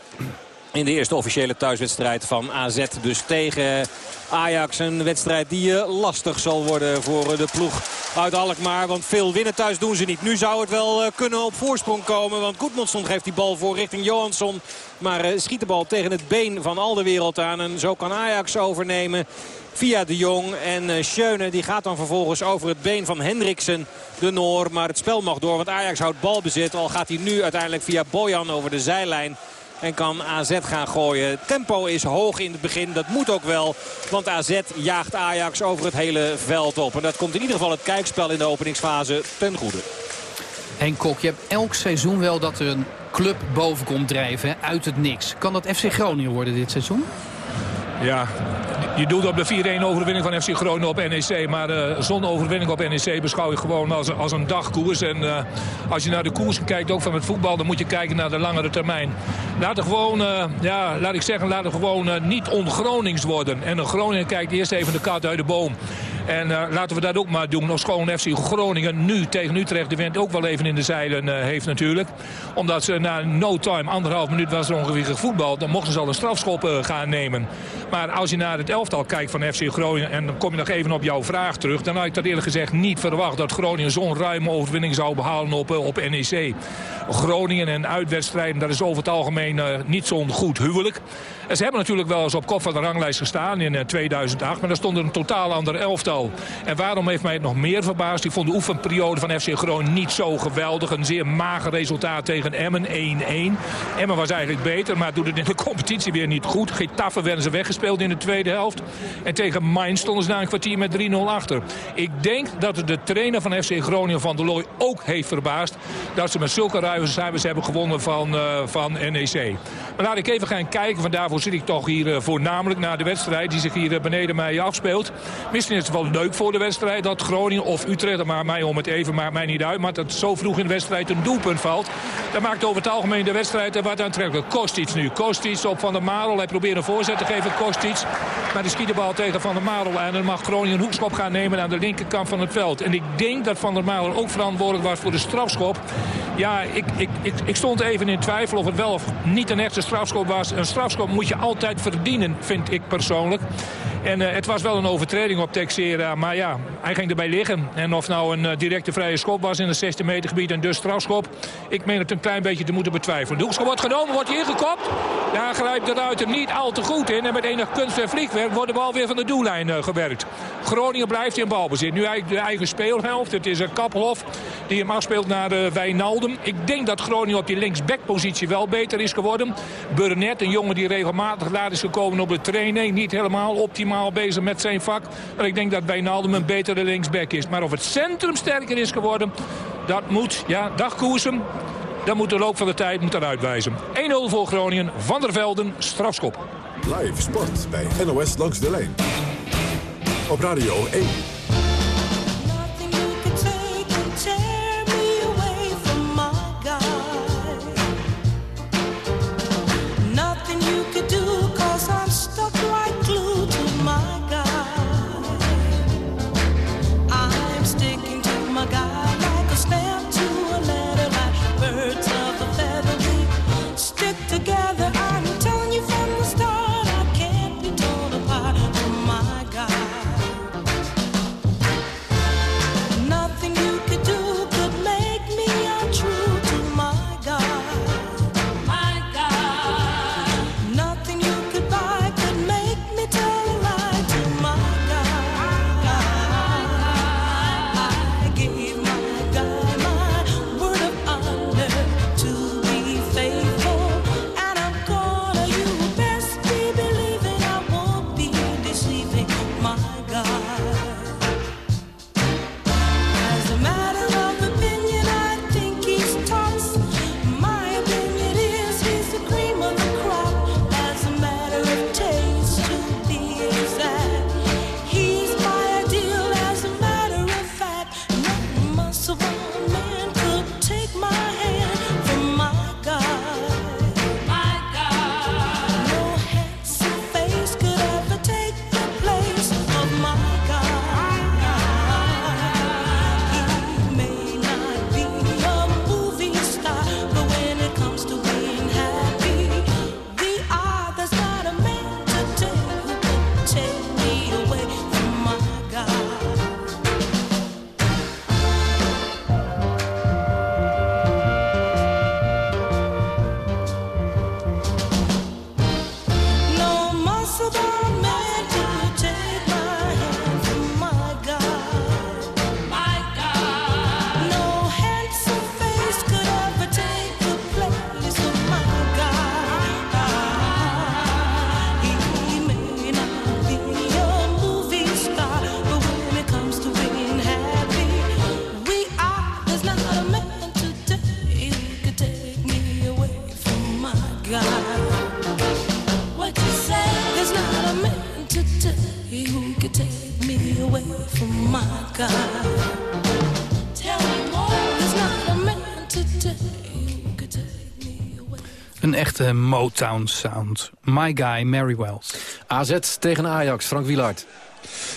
In de eerste officiële thuiswedstrijd van AZ. Dus tegen Ajax. Een wedstrijd die lastig zal worden voor de ploeg uit Alkmaar. Want veel winnen thuis doen ze niet. Nu zou het wel kunnen op voorsprong komen. Want Goedmondsson geeft die bal voor richting Johansson. Maar schiet de bal tegen het been van al de wereld aan. En zo kan Ajax overnemen via de Jong. En Schöne die gaat dan vervolgens over het been van Hendriksen, de Noor. Maar het spel mag door, want Ajax houdt balbezit. Al gaat hij nu uiteindelijk via Bojan over de zijlijn. En kan AZ gaan gooien. Tempo is hoog in het begin. Dat moet ook wel. Want AZ jaagt Ajax over het hele veld op. En dat komt in ieder geval het kijkspel in de openingsfase ten goede. Henk Kok, je hebt elk seizoen wel dat er een club boven komt drijven uit het niks. Kan dat FC Groningen worden dit seizoen? Ja, je doet op de 4-1 overwinning van FC Groningen op NEC. Maar uh, zo'n overwinning op NEC beschouw ik gewoon als, als een dagkoers. En uh, als je naar de koers kijkt, ook van het voetbal, dan moet je kijken naar de langere termijn. Laten gewoon, uh, ja, laat ik zeggen, laten gewoon niet on-Gronings worden. En een Groningen kijkt eerst even de kat uit de boom. En uh, laten we dat ook maar doen. Nog schoon FC Groningen nu tegen Utrecht de wind ook wel even in de zeilen uh, heeft natuurlijk. Omdat ze na no time, anderhalf minuut was er ongeveer gevoetbal. Dan mochten ze al een strafschop uh, gaan nemen. Maar als je naar het elftal kijkt van FC Groningen... en dan kom je nog even op jouw vraag terug... dan had ik dat eerlijk gezegd niet verwacht... dat Groningen zo'n ruime overwinning zou behalen op, op NEC. Groningen en uitwedstrijden, dat is over het algemeen niet zo'n goed huwelijk. Ze hebben natuurlijk wel eens op kop van de ranglijst gestaan in 2008. Maar daar stond een totaal ander elftal. En waarom heeft mij het nog meer verbaasd? Ik vond de oefenperiode van FC Groningen niet zo geweldig. Een zeer mager resultaat tegen Emmen, 1-1. Emmen was eigenlijk beter, maar doet het in de competitie weer niet goed. Getafe werden ze weggespeeld in de tweede helft. En tegen Mainz stonden ze na een kwartier met 3-0 achter. Ik denk dat de trainer van FC Groningen, Van der Looy, ook heeft verbaasd... dat ze met zulke ruimers hebben gewonnen van, uh, van NEC. Maar laat ik even gaan kijken, daarvoor zit ik toch hier uh, voornamelijk naar de wedstrijd... die zich hier uh, beneden mij afspeelt. Misschien is het wel leuk voor de wedstrijd dat Groningen of Utrecht... maar mij om het even maakt mij niet uit, maar dat zo vroeg in de wedstrijd een doelpunt valt... dat maakt over het algemeen de wedstrijd wat aantrekkelijk. Kostic nu, Kostic op Van der Marel. Hij probeert een voorzet te geven, Kostic. Maar de bal tegen Van der Marel en dan mag Groningen een hoekschop gaan nemen aan de linkerkant van het veld. En ik denk dat Van der Marel ook verantwoordelijk was voor de strafschop. Ja, ik, ik, ik, ik stond even in twijfel of het wel of niet een echte strafschop was. Een strafschop moet je altijd verdienen, vind ik persoonlijk. En uh, het was wel een overtreding op Texera. Maar ja, hij ging erbij liggen. En of nou een uh, directe vrije schop was in het 16 meter gebied en dus strafschop. Ik meen het een klein beetje te moeten betwijfelen. De hoekschop wordt genomen, wordt hij ingekopt. Daar grijpt de ruiter niet al te goed in. En met enig kunst en vliegwerk wordt de bal weer van de doellijn uh, gewerkt. Groningen blijft in balbezit. Nu eigenlijk de eigen speelhelft. Het is een die hem afspeelt naar uh, Wijnaldum. Ik denk dat Groningen op die linksbackpositie wel beter is geworden. Burnett, een jongen die regelmatig laat is gekomen op de training. Niet helemaal optimaal bezig met zijn vak. Maar ik denk dat Wijnaldum een betere linksback is. Maar of het centrum sterker is geworden, dat moet, ja, dag Koersem. Dan moet de loop van de tijd moet dan uitwijzen. 1-0 voor Groningen. Van der Velden, strafschop. Live sport bij NOS langs de lijn. Op Radio 1. Echte Motown sound. My Guy, Mary Wells. AZ tegen Ajax, Frank Wielaert.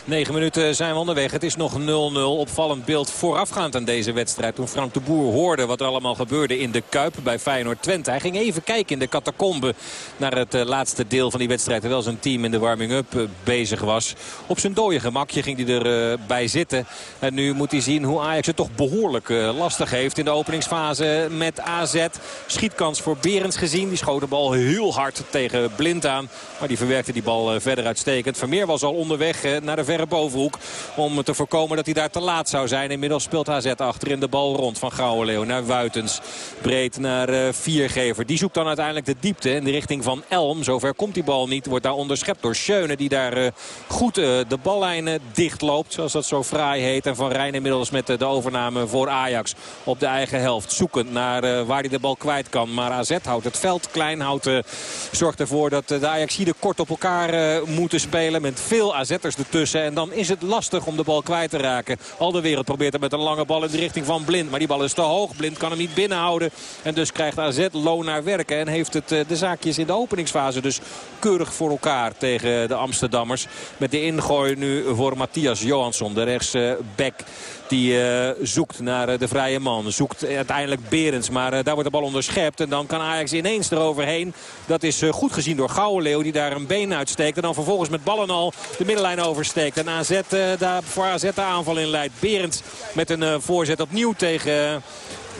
9 minuten zijn we onderweg. Het is nog 0-0. Opvallend beeld voorafgaand aan deze wedstrijd. Toen Frank de Boer hoorde wat er allemaal gebeurde in de Kuip bij Feyenoord Twente. Hij ging even kijken in de catacombe naar het uh, laatste deel van die wedstrijd. Terwijl zijn team in de warming-up uh, bezig was. Op zijn dode gemakje ging hij erbij uh, zitten. En nu moet hij zien hoe Ajax het toch behoorlijk lastig heeft in de openingsfase met AZ. Schietkans voor Berends gezien. Die schoot de bal heel hard tegen Blind aan. Maar die verwerkte die bal verder uitstekend. Vermeer was al onderweg de, naar de bovenhoek. Om te voorkomen dat hij daar te laat zou zijn. Inmiddels speelt HZ achterin de bal rond van Gouwenleeuw naar Wuitens. Breed naar uh, Viergever. Die zoekt dan uiteindelijk de diepte in de richting van Elm. Zover komt die bal niet. Wordt daar onderschept door Schöne die daar uh, goed uh, de ballijnen dicht loopt. Zoals dat zo fraai heet. En Van Rijn inmiddels met de overname voor Ajax op de eigen helft. Zoekend naar waar hij de bal kwijt kan. Maar AZ houdt het veld klein. Houdt, zorgt ervoor dat de Ajaxiden kort op elkaar moeten spelen. Met veel AZ'ers ertussen. En dan is het lastig om de bal kwijt te raken. Al de wereld probeert er met een lange bal in de richting van Blind. Maar die bal is te hoog. Blind kan hem niet binnenhouden. En dus krijgt AZ loon naar werken. En heeft het de zaakjes in de openingsfase dus keurig voor elkaar tegen de Amsterdammers. Met de ingooi nu voor Matthias Johansson, de rechtsback. Die uh, zoekt naar uh, de vrije man. Zoekt uiteindelijk Berends. Maar uh, daar wordt de bal onderschept. En dan kan Ajax ineens eroverheen. Dat is goed gezien door Gouwenleeuw. Die daar een been uitsteekt. En dan vervolgens met ballen al de middenlijn oversteekt. En AZ, daar voor AZ de aanval in leidt. Berends met een voorzet opnieuw tegen...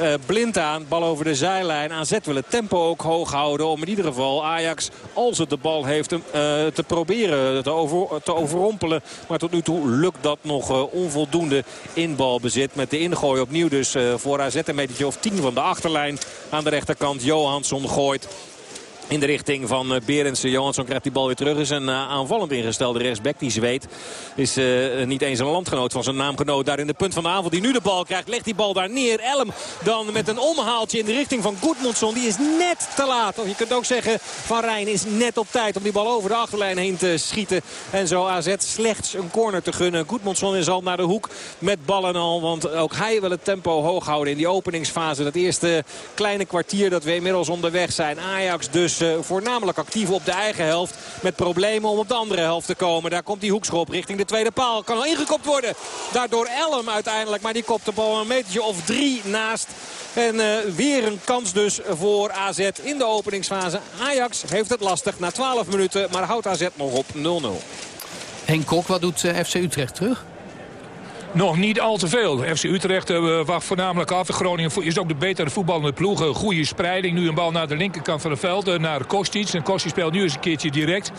Uh, blind aan. Bal over de zijlijn. AZ wil het tempo ook hoog houden. Om in ieder geval Ajax, als het de bal heeft, uh, te proberen te, over, te overrompelen. Maar tot nu toe lukt dat nog onvoldoende in balbezit. Met de ingooi opnieuw dus voor AZ een metertje of 10 van de achterlijn. Aan de rechterkant Johansson gooit in de richting van uh, Berendsen. Johansson krijgt die bal weer terug. Is een uh, aanvallend ingestelde rechtsback. Die zweet is uh, niet eens een landgenoot van zijn naamgenoot. Daar in de punt van de aanval die nu de bal krijgt. Legt die bal daar neer. Elm dan met een omhaaltje in de richting van Goedmundsson. Die is net te laat. Of je kunt ook zeggen Van Rijn is net op tijd om die bal over de achterlijn heen te schieten. En zo AZ slechts een corner te gunnen. Goedmundsson is al naar de hoek met ballen al. Want ook hij wil het tempo hoog houden in die openingsfase. Dat eerste kleine kwartier dat we inmiddels onderweg zijn. Ajax dus uh, voornamelijk actief op de eigen helft. Met problemen om op de andere helft te komen. Daar komt die hoekschop richting de tweede paal. Kan al ingekopt worden. Daardoor Elm uiteindelijk. Maar die kopt de bal een metertje of drie naast. En uh, weer een kans dus voor AZ in de openingsfase. Ajax heeft het lastig na 12 minuten. Maar houdt AZ nog op 0-0. Henk Kok, wat doet uh, FC Utrecht terug? Nog niet al te veel. FC Utrecht uh, wacht voornamelijk af. Groningen is ook de betere voetballende ploeg. Goede spreiding. Nu een bal naar de linkerkant van het veld. Uh, naar Kostic. En Kostic speelt nu eens een keertje direct.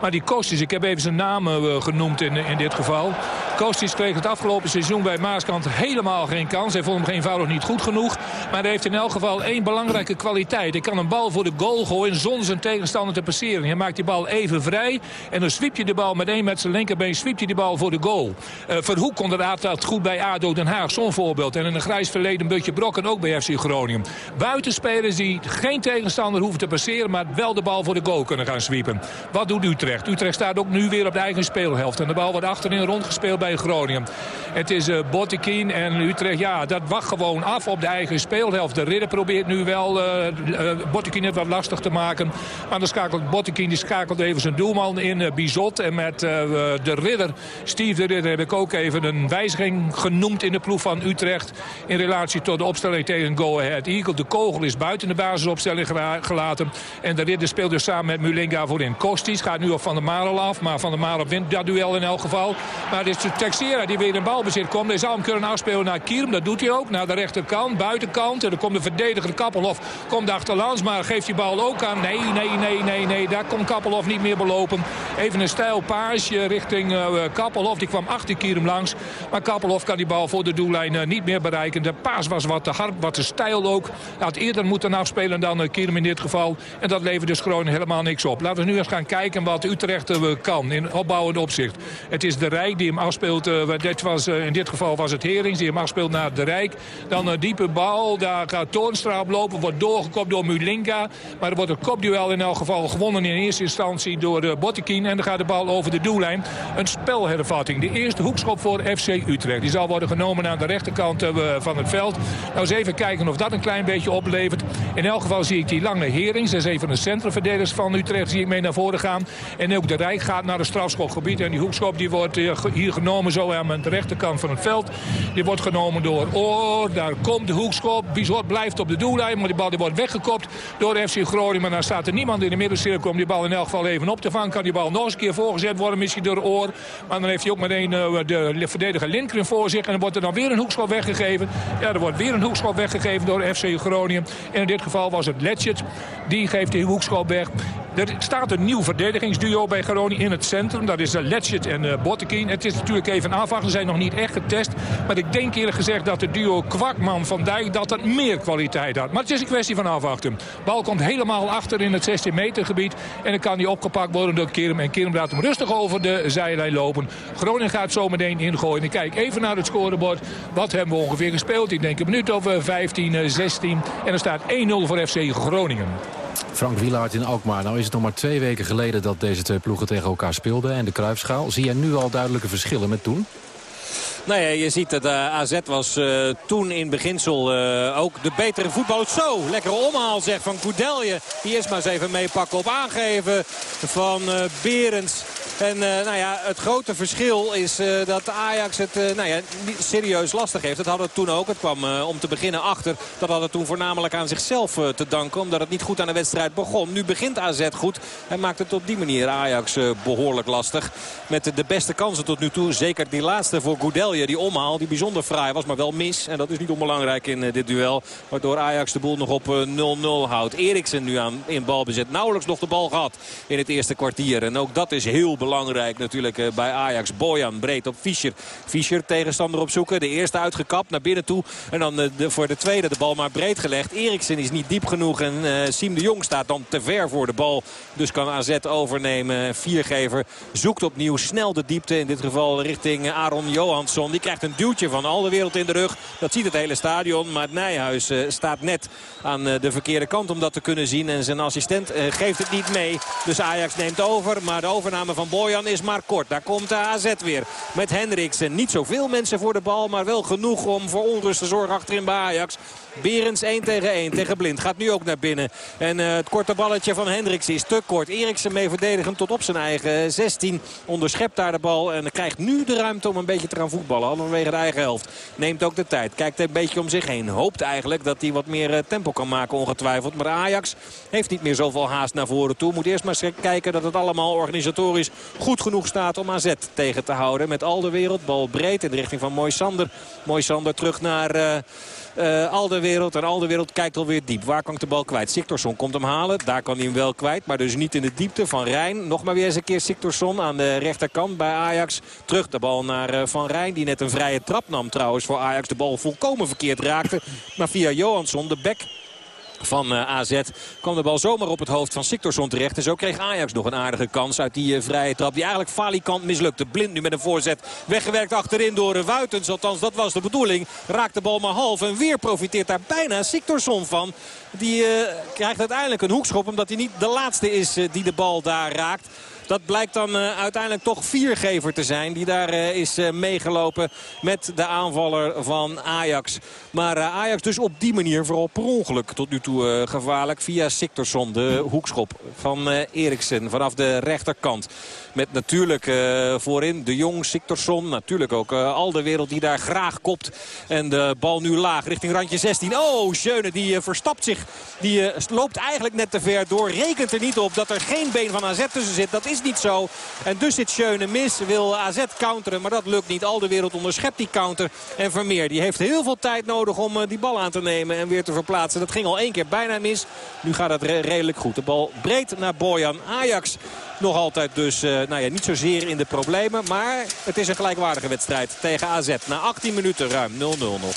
Maar die Kostic, ik heb even zijn naam uh, genoemd in, in dit geval. Kostic kreeg het afgelopen seizoen bij Maaskant helemaal geen kans. Hij vond hem eenvoudig niet goed genoeg. Maar hij heeft in elk geval één belangrijke kwaliteit. Hij kan een bal voor de goal gooien zonder zijn tegenstander te passeren. Hij maakt die bal even vrij. En dan sweep je de bal meteen met zijn linkerbeen. Sweep je de bal voor de goal. Verhoek kon inderdaad dat goed bij ADO Den Haag. Zo'n voorbeeld. En in een grijs verleden Butje Brokken ook bij FC Groningen. Buitenspelers die geen tegenstander hoeven te passeren... maar wel de bal voor de goal kunnen gaan sweepen. Wat doet Utrecht? Utrecht staat ook nu weer op de eigen speelhelft. En de bal wordt achterin rondgespeeld bij Groningen. Het is uh, Bottekin en Utrecht, ja, dat wacht gewoon af op de eigen speelhelft. De Ridder probeert nu wel uh, Bottekin het wat lastig te maken. Maar dan schakelt Bottekin, die schakelt even zijn doelman in, Bizot. En met de Ridder, Steve de Ridder, heb ik ook even een wijziging genoemd in de ploeg van Utrecht. In relatie tot de opstelling tegen Go Ahead Eagle. De kogel is buiten de basisopstelling gelaten. En de Ridder speelt dus samen met Mulinga voorin. Kostis gaat nu op Van der Marel af. Maar Van der Marel wint dat duel in elk geval. Maar het is de Texera die weer in balbezit komt. Hij zou hem kunnen afspelen naar Kierm. Dat doet hij ook. Naar de rechterkant, buitenkant. En dan komt de verdediger Kappelhof. Komt achterlands, maar geeft die bal ook aan. Nee, nee, nee, nee, nee. Daar komt Kappelhof niet meer belopen. Even een stijl paasje richting uh, Kappelhof. Die kwam achter Kierm langs. Maar Kappelhof kan die bal voor de doellijn uh, niet meer bereiken. De paas was wat te hard, wat te stijl ook. Hij had eerder moeten afspelen dan uh, Kierm in dit geval. En dat levert dus Groningen helemaal niks op. Laten we nu eens gaan kijken wat Utrecht uh, kan in opbouwend opzicht. Het is de Rijk die hem afspeelt. dit was, in dit geval was het Herings die hem afspeelt naar de Rijk. Dan een diepe bal. Daar gaat Toornstra op lopen. Wordt doorgekopt door Mulinga. Maar er wordt een kopduel in elk geval gewonnen in eerste instantie door Bottekin. En dan gaat de bal over de doellijn. Een spelhervatting. De eerste hoekschop voor FC Utrecht. Die zal worden genomen aan de rechterkant uh, van het veld. Nou eens even kijken of dat een klein beetje oplevert. In elk geval zie ik die lange Herings. Dat is een van de centrumverdedigers van Utrecht. Zie ik mee naar voren gaan. En ook de Rijk gaat naar het strafschopgebied. En die hoekschop die wordt uh, hier genomen zo aan de rechterkant van het veld. Die wordt genomen door Oor. Daar komt de hoekschop. Bizot blijft op de doellijn. Maar die bal die wordt weggekopt door FC Groningen. Maar dan staat er niemand in de middencirkel om die bal in elk geval even op te vangen. Kan die bal nog eens een keer voorgezet worden. Misschien door Oor. Maar dan heeft hij ook meteen uh, de verdediger Lindgren voor zich. En dan wordt er dan weer een hoekschop weggegeven. Ja, er wordt weer een hoekschop weggegeven door FC Groningen. En in dit geval was het Letchet. Die geeft die hoekschop weg. Er staat een nieuw verdedigingsduo bij Groningen in het centrum. Dat is uh, Letchet en uh, Bottekin. Het is natuurlijk even afwachten. Ze zijn nog niet echt getest. Maar ik denk eerlijk gezegd dat het duo Kwakman-Van Dijk... dat dat meer kwaliteit had. Maar het is een kwestie van afwachten. Bal komt helemaal achter in het 16 meter gebied. En dan kan hij opgepakt worden door Kerm. En Kerm laat hem rustig over de zijlijn lopen. Groningen gaat zo meteen ingooien. Kijk even naar het scorebord. Wat hebben we ongeveer gespeeld? Ik denk een minuut of 15, 16. En er staat 1-0 voor FC Groningen. Frank Wielaert in Alkmaar. Nou is het nog maar twee weken geleden dat deze twee ploegen tegen elkaar speelden. En de Kruifschaal. Zie jij nu al duidelijke verschillen met toen? Nou ja, je ziet dat uh, AZ was uh, toen in beginsel uh, ook de betere voetbal. Zo, lekkere omhaal zeg van Goudelje. Die is maar eens even meepakken op aangeven van Berends. En uh, nou ja, het grote verschil is uh, dat Ajax het uh, nou ja, serieus lastig heeft. Dat hadden het toen ook. Het kwam om te beginnen achter. Dat had het toen voornamelijk aan zichzelf te danken. Omdat het niet goed aan de wedstrijd begon. Nu begint AZ goed. En maakt het op die manier Ajax behoorlijk lastig. Met de beste kansen tot nu toe. Zeker die laatste voor Goudelje. Die omhaal die bijzonder fraai was. Maar wel mis. En dat is niet onbelangrijk in dit duel. Waardoor Ajax de boel nog op 0-0 houdt. Eriksen nu aan in balbezit. Nauwelijks nog de bal gehad in het eerste kwartier. En ook dat is heel belangrijk natuurlijk eh, bij Ajax. Bojan breed op Fischer. Fischer tegenstander opzoeken. De eerste uitgekapt naar binnen toe. En dan eh, voor de tweede de bal maar breed gelegd. Eriksen is niet diep genoeg. En Siem de Jong staat dan te ver voor de bal. Dus kan AZ overnemen. Viergever zoekt opnieuw snel de diepte. In dit geval richting Aaron Johansson. Die krijgt een duwtje van al de wereld in de rug. Dat ziet het hele stadion. Maar Nijhuis uh, staat net aan de verkeerde kant om dat te kunnen zien. En zijn assistent geeft het niet mee. Dus Ajax neemt over. Maar de overname van Bojan is maar kort. Daar komt de AZ weer met Hendriksen. Niet zoveel mensen voor de bal, maar wel genoeg om voor onrust te zorgen achterin bij Ajax. Berens 1 tegen 1 tegen Blind. Gaat nu ook naar binnen. En uh, het korte balletje van Hendricks is te kort. Eriksen mee verdedigend tot op zijn eigen 16. Onderschept daar de bal. En krijgt nu de ruimte om een beetje te gaan voetballen. Halverwege de eigen helft. Neemt ook de tijd. Kijkt een beetje om zich heen. Hoopt eigenlijk dat hij wat meer uh, tempo kan maken ongetwijfeld. Maar Ajax heeft niet meer zoveel haast naar voren toe. Moet eerst maar kijken dat het allemaal organisatorisch goed genoeg staat om AZ tegen te houden. Met al de wereld. Bal breed in de richting van Moisander. Moisander terug naar... Uh, uh, Alderwereld. En Alderwereld kijkt alweer diep. Waar kan ik de bal kwijt? Siktorsson komt hem halen. Daar kan hij hem wel kwijt. Maar dus niet in de diepte van Rijn. Nog maar weer eens een keer Siktorsson aan de rechterkant bij Ajax. Terug de bal naar uh, Van Rijn. Die net een vrije trap nam trouwens voor Ajax. De bal volkomen verkeerd raakte. Maar via Johansson, de bek van uh, AZ kwam de bal zomaar op het hoofd van Siktorsson terecht. En zo kreeg Ajax nog een aardige kans uit die uh, vrije trap. Die eigenlijk falikant mislukte. Blind nu met een voorzet. Weggewerkt achterin door uh, Wuitens. Althans, dat was de bedoeling. Raakt de bal maar half. En weer profiteert daar bijna Siktorsson van. Die krijgt uiteindelijk een hoekschop. Omdat hij niet de laatste is die de bal daar raakt. Dat blijkt dan uh, uiteindelijk toch viergever te zijn. Die daar uh, is uh, meegelopen met de aanvaller van Ajax. Maar Ajax dus op die manier vooral per ongeluk tot nu toe gevaarlijk. Via Siktorsson, de hoekschop van Eriksen vanaf de rechterkant. Met natuurlijk voorin de Jong, Siktorsson. Natuurlijk ook al de wereld die daar graag kopt. En de bal nu laag richting randje 16. Oh, Schöne die verstapt zich. Die loopt eigenlijk net te ver door. Rekent er niet op dat er geen been van AZ tussen zit. Dat is niet zo. En dus zit Schöne mis. Wil AZ counteren, maar dat lukt niet. Al de wereld onderschept die counter. En Vermeer die heeft heel veel tijd nodig om die bal aan te nemen en weer te verplaatsen. Dat ging al één keer bijna mis. Nu gaat het redelijk goed. De bal breed naar Bojan. Ajax nog altijd dus uh, nou ja, niet zozeer in de problemen. Maar het is een gelijkwaardige wedstrijd tegen AZ. Na 18 minuten ruim 0-0 nog.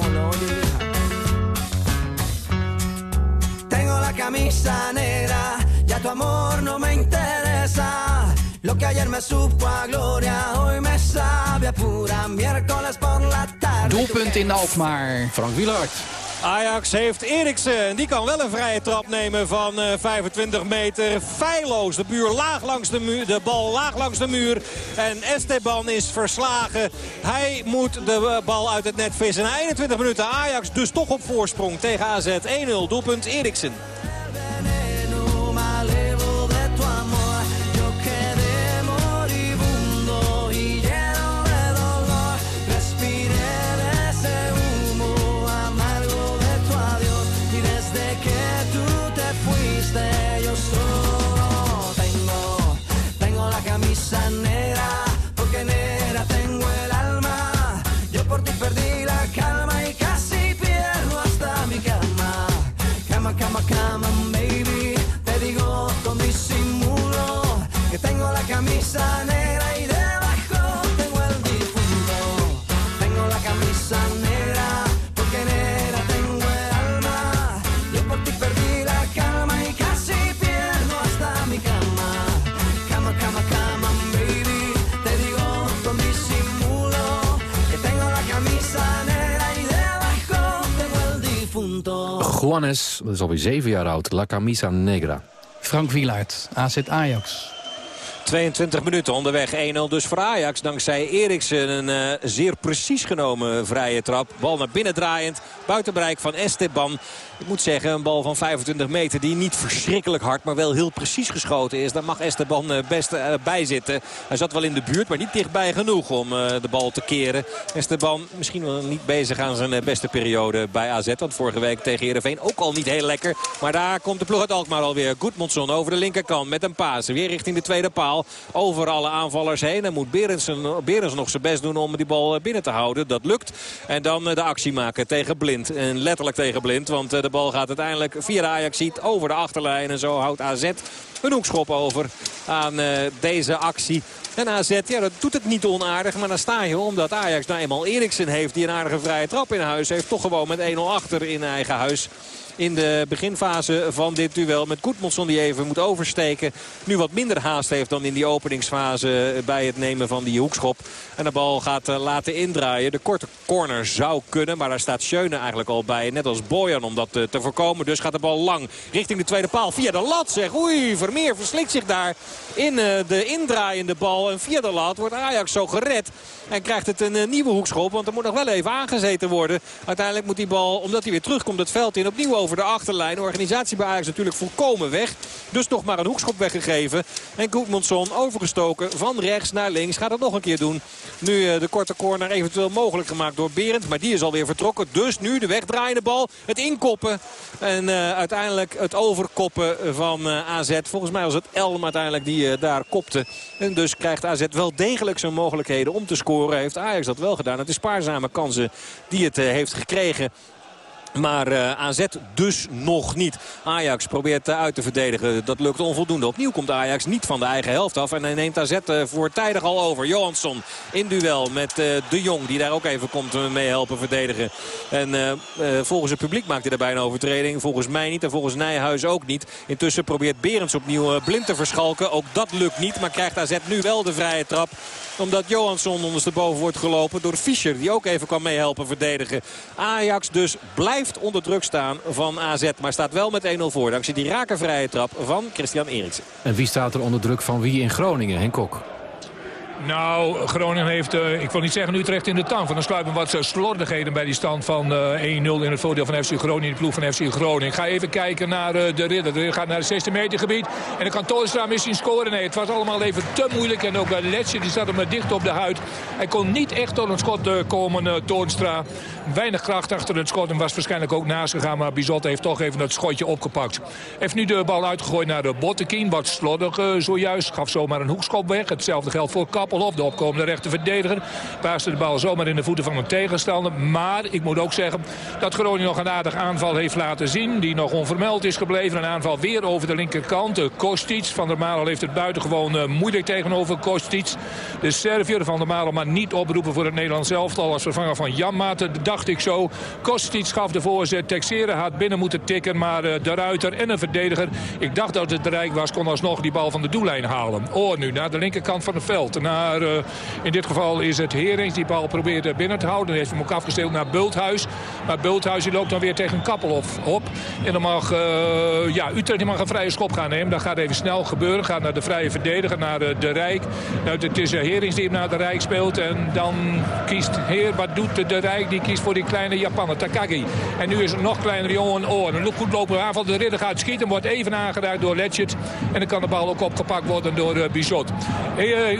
como lo. Tengo la camisa negra, ya tu amor no me interesa. Lo que ayer me supo a gloria, hoy me sabe a pura miércoles por la tarde. Doelpunt in Alkmaar. Frank Wielaert. Ajax heeft Eriksen. Die kan wel een vrije trap nemen van eh, 25 meter. Feilloos. De, buur laag langs de, muur, de bal laag langs de muur. En Esteban is verslagen. Hij moet de eh, bal uit het net vissen. Na 21 minuten Ajax dus toch op voorsprong tegen AZ. 1-0 doelpunt Eriksen. Juanes, dat is alweer zeven jaar oud. La Camisa Negra. Frank Wielaert, AZ Ajax. 22 minuten onderweg 1-0 dus voor Ajax. Dankzij Eriksen een eh, zeer precies genomen vrije trap. Bal naar binnen draaiend. Buiten bereik van Esteban. Ik moet zeggen een bal van 25 meter die niet verschrikkelijk hard maar wel heel precies geschoten is. Daar mag Esteban eh, best eh, bij zitten. Hij zat wel in de buurt maar niet dichtbij genoeg om eh, de bal te keren. Esteban misschien wel niet bezig aan zijn beste periode bij AZ. Want vorige week tegen Heerenveen ook al niet heel lekker. Maar daar komt de ploeg uit Alkmaar alweer. Goedmondson over de linkerkant met een paas. Weer richting de tweede paal. Over alle aanvallers heen. En moet Berensen nog zijn best doen om die bal binnen te houden. Dat lukt. En dan de actie maken tegen Blind. En letterlijk tegen Blind. Want eh, de bal gaat uiteindelijk via de Ajax-ziet over de achterlijn. En zo houdt AZ een hoekschop over aan eh, deze actie. En AZ, ja, dat doet het niet onaardig. Maar dan sta je, omdat Ajax nou eenmaal Eriksen heeft... die een aardige vrije trap in huis heeft... toch gewoon met 1-0 achter in eigen huis in de beginfase van dit duel. Met Goedmondson die even moet oversteken. Nu wat minder haast heeft dan in die openingsfase bij het nemen van die hoekschop. En de bal gaat eh, laten indraaien. De korte corner zou kunnen. Maar daar staat Schöne eigenlijk al bij. Net als Bojan om dat eh, te voorkomen. Dus gaat de bal lang richting de tweede paal. Via de lat zeg. Oei, Vermeer verslikt zich daar in eh, de indraaiende bal. En via de lat wordt Ajax zo gered. En krijgt het een nieuwe hoekschop. Want er moet nog wel even aangezeten worden. Uiteindelijk moet die bal, omdat hij weer terugkomt het veld in, opnieuw over de achterlijn. De organisatie bij Ajax natuurlijk volkomen weg. Dus nog maar een hoekschop weggegeven. En Goedmondson overgestoken van rechts naar links. Gaat het nog een keer doen. Nu de korte corner eventueel mogelijk gemaakt door Berend. Maar die is alweer vertrokken. Dus nu de wegdraaiende bal. Het inkoppen. En uh, uiteindelijk het overkoppen van uh, AZ. Volgens mij was het Elm uiteindelijk die daar kopte. En dus krijgt AZ wel degelijk zijn mogelijkheden om te scoren. Heeft Ajax dat wel gedaan. Het is spaarzame kansen die het heeft gekregen. Maar uh, AZ dus nog niet. Ajax probeert uh, uit te verdedigen. Dat lukt onvoldoende. Opnieuw komt Ajax niet van de eigen helft af. En hij neemt AZ uh, voortijdig al over. Johansson in duel met De Jong. Die daar ook even komt mee helpen verdedigen. En volgens het publiek maakt hij daarbij een overtreding. Volgens mij niet en volgens Nijhuis ook niet. Intussen probeert Berends opnieuw blind te verschalken. Ook dat lukt niet. Maar krijgt AZ nu wel de vrije trap omdat Johansson ondersteboven wordt gelopen door Fischer. Die ook even kan meehelpen verdedigen. Ajax dus blijft onder druk staan van AZ. Maar staat wel met 1-0 voor. Dankzij die rakenvrije trap van Christian Eriksen. En wie staat er onder druk van wie in Groningen, Henk Kok? Nou, Groningen heeft, uh, ik wil niet zeggen Utrecht in de tang. Van dan sluipen wat slordigheden bij die stand van uh, 1-0 in het voordeel van FC Groningen. In de ploeg van FC Groningen. Ik ga even kijken naar uh, de ridder. De ridder gaat naar het 16 meter gebied. En dan kan Toornstra misschien scoren. Nee, het was allemaal even te moeilijk. En ook Letje die zat hem dicht op de huid. Hij kon niet echt tot een schot komen, Toornstra. Weinig kracht achter het schot en was waarschijnlijk ook naast gegaan. Maar Bizot heeft toch even het schotje opgepakt. Heeft nu de bal uitgegooid naar de Bottekin. Wat slordig zojuist. Gaf zomaar een hoekschop weg. Hetzelfde geldt voor Kap of de opkomende rechter verdediger. Paaste de bal zomaar in de voeten van een tegenstander. Maar ik moet ook zeggen dat Groningen nog een aardig aanval heeft laten zien. Die nog onvermeld is gebleven. Een aanval weer over de linkerkant. Kostic van der Marel heeft het buitengewoon uh, moeilijk tegenover Kostic. De Servier van der Marel maar niet oproepen voor het Nederlands elftal als vervanger van Jan. Dacht ik zo. Kostic gaf de voorzet. Texera had binnen moeten tikken. Maar uh, de Ruiter en een verdediger. Ik dacht dat het Rijk was. Kon alsnog die bal van de doellijn halen. Oor nu naar de linkerkant van het veld. Naar uh, in dit geval is het Herings die bal probeert binnen te houden. Dan heeft hem ook afgesteeld naar Bulthuis. Maar Bulthuis die loopt dan weer tegen Kappelhof op. En dan mag uh, ja, Utrecht mag een vrije schop gaan nemen. Dat gaat even snel gebeuren. Gaat naar de vrije verdediger, naar uh, de Rijk. Nou, het is Herings die hem naar de Rijk speelt. En dan kiest Heer, wat doet de Rijk? Die kiest voor die kleine Japaner, Takagi. En nu is het nog kleiner jongen Oor. Een goed lopen aanval. De ridder gaat schieten. Wordt even aangeraakt door Letchet. En dan kan de bal ook opgepakt worden door uh, Bizot.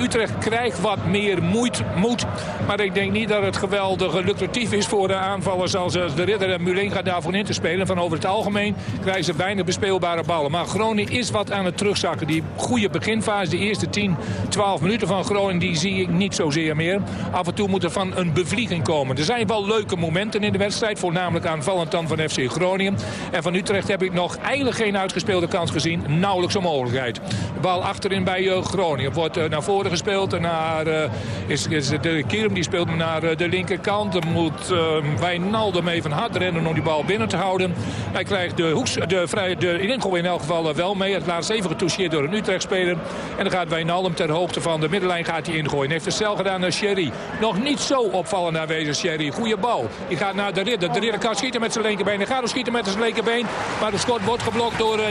Utrecht krijgt wat meer moeite, moed. Maar ik denk niet dat het geweldig lucratief is voor de aanvallers als de Ridder en Mulin gaat daarvoor in te spelen. Van over het algemeen krijgen ze weinig bespeelbare ballen. Maar Groningen is wat aan het terugzakken. Die goede beginfase, de eerste 10, 12 minuten van Groningen, die zie ik niet zozeer meer. Af en toe moet er van een bevlieging komen. Er zijn wel leuke momenten in de wedstrijd. Voornamelijk aanvallend dan van FC Groningen. En van Utrecht heb ik nog eigenlijk geen uitgespeelde kans gezien. Nauwelijks een mogelijkheid. De bal achterin bij uh, Groningen. Wordt uh, naar voren gespeeld. Naar, uh, is, is de Kirm die speelt naar de linkerkant. Dan moet Wijnaldum even hard rennen om die bal binnen te houden. Hij krijgt de, hoeks, de, vrije, de ingooi in elk geval wel mee. Het laatst even getoucheerd door een Utrecht-speler. En dan gaat Wijnaldum ter hoogte van de middenlijn gaat hij ingooien. Heeft de cel gedaan naar Sherry. Nog niet zo opvallend aanwezig Sherry. Goede bal. Die gaat naar de ridder. De ridder kan schieten met zijn linkerbeen. Hij gaat ook schieten met zijn linkerbeen. Maar de schot wordt geblokt door uh.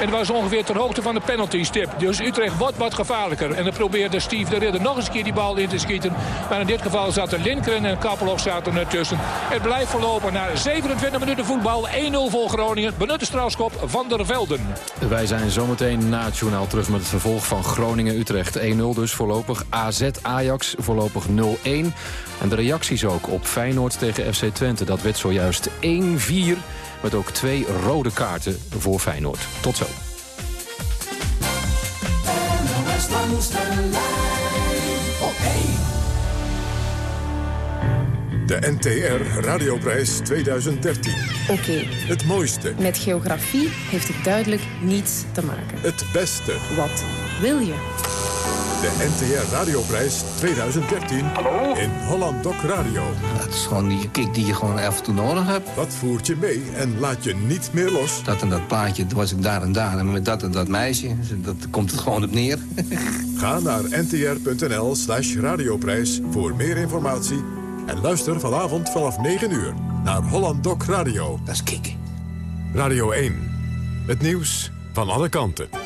En dat was ongeveer ter hoogte van de penalty stip. Dus Utrecht wordt wat gevaarlijker. En dan probeerde Steve de Ridder nog eens een keer die bal in te schieten. Maar in dit geval zaten Lindgren en Kappelhoff zaten ertussen. Het blijft verlopen naar 27 minuten voetbal. 1-0 voor Groningen. Benutte strafschop van der Velden. Wij zijn zometeen na het journaal terug met het vervolg van Groningen-Utrecht. 1-0 dus voorlopig. AZ-Ajax voorlopig 0-1. En de reacties ook op Feyenoord tegen FC Twente. Dat werd zojuist 1-4 met ook twee rode kaarten voor Feyenoord. Tot zo. De NTR Radioprijs 2013. Oké. Het mooiste. Met geografie heeft het duidelijk niets te maken. Het beste. Wat wil je? De NTR Radioprijs 2013 in Holland Doc Radio. Het is gewoon die kick die je gewoon af en toe nodig hebt. Wat voert je mee en laat je niet meer los? Dat en dat plaatje was ik daar en daar en met dat en dat meisje. Dat komt het gewoon op neer. Ga naar ntr.nl slash radioprijs voor meer informatie... en luister vanavond vanaf 9 uur naar Holland Doc Radio. Dat is kicken. Radio 1. Het nieuws van alle kanten.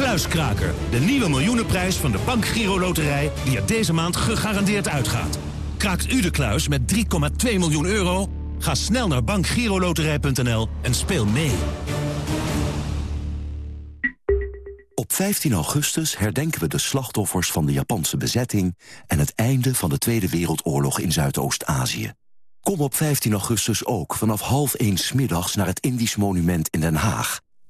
Kluiskraker, de nieuwe miljoenenprijs van de Bank Giro Loterij... die er deze maand gegarandeerd uitgaat. Kraakt u de kluis met 3,2 miljoen euro? Ga snel naar bankgiroloterij.nl en speel mee. Op 15 augustus herdenken we de slachtoffers van de Japanse bezetting... en het einde van de Tweede Wereldoorlog in Zuidoost-Azië. Kom op 15 augustus ook vanaf half 1 middags naar het Indisch Monument in Den Haag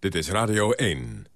Dit is Radio 1.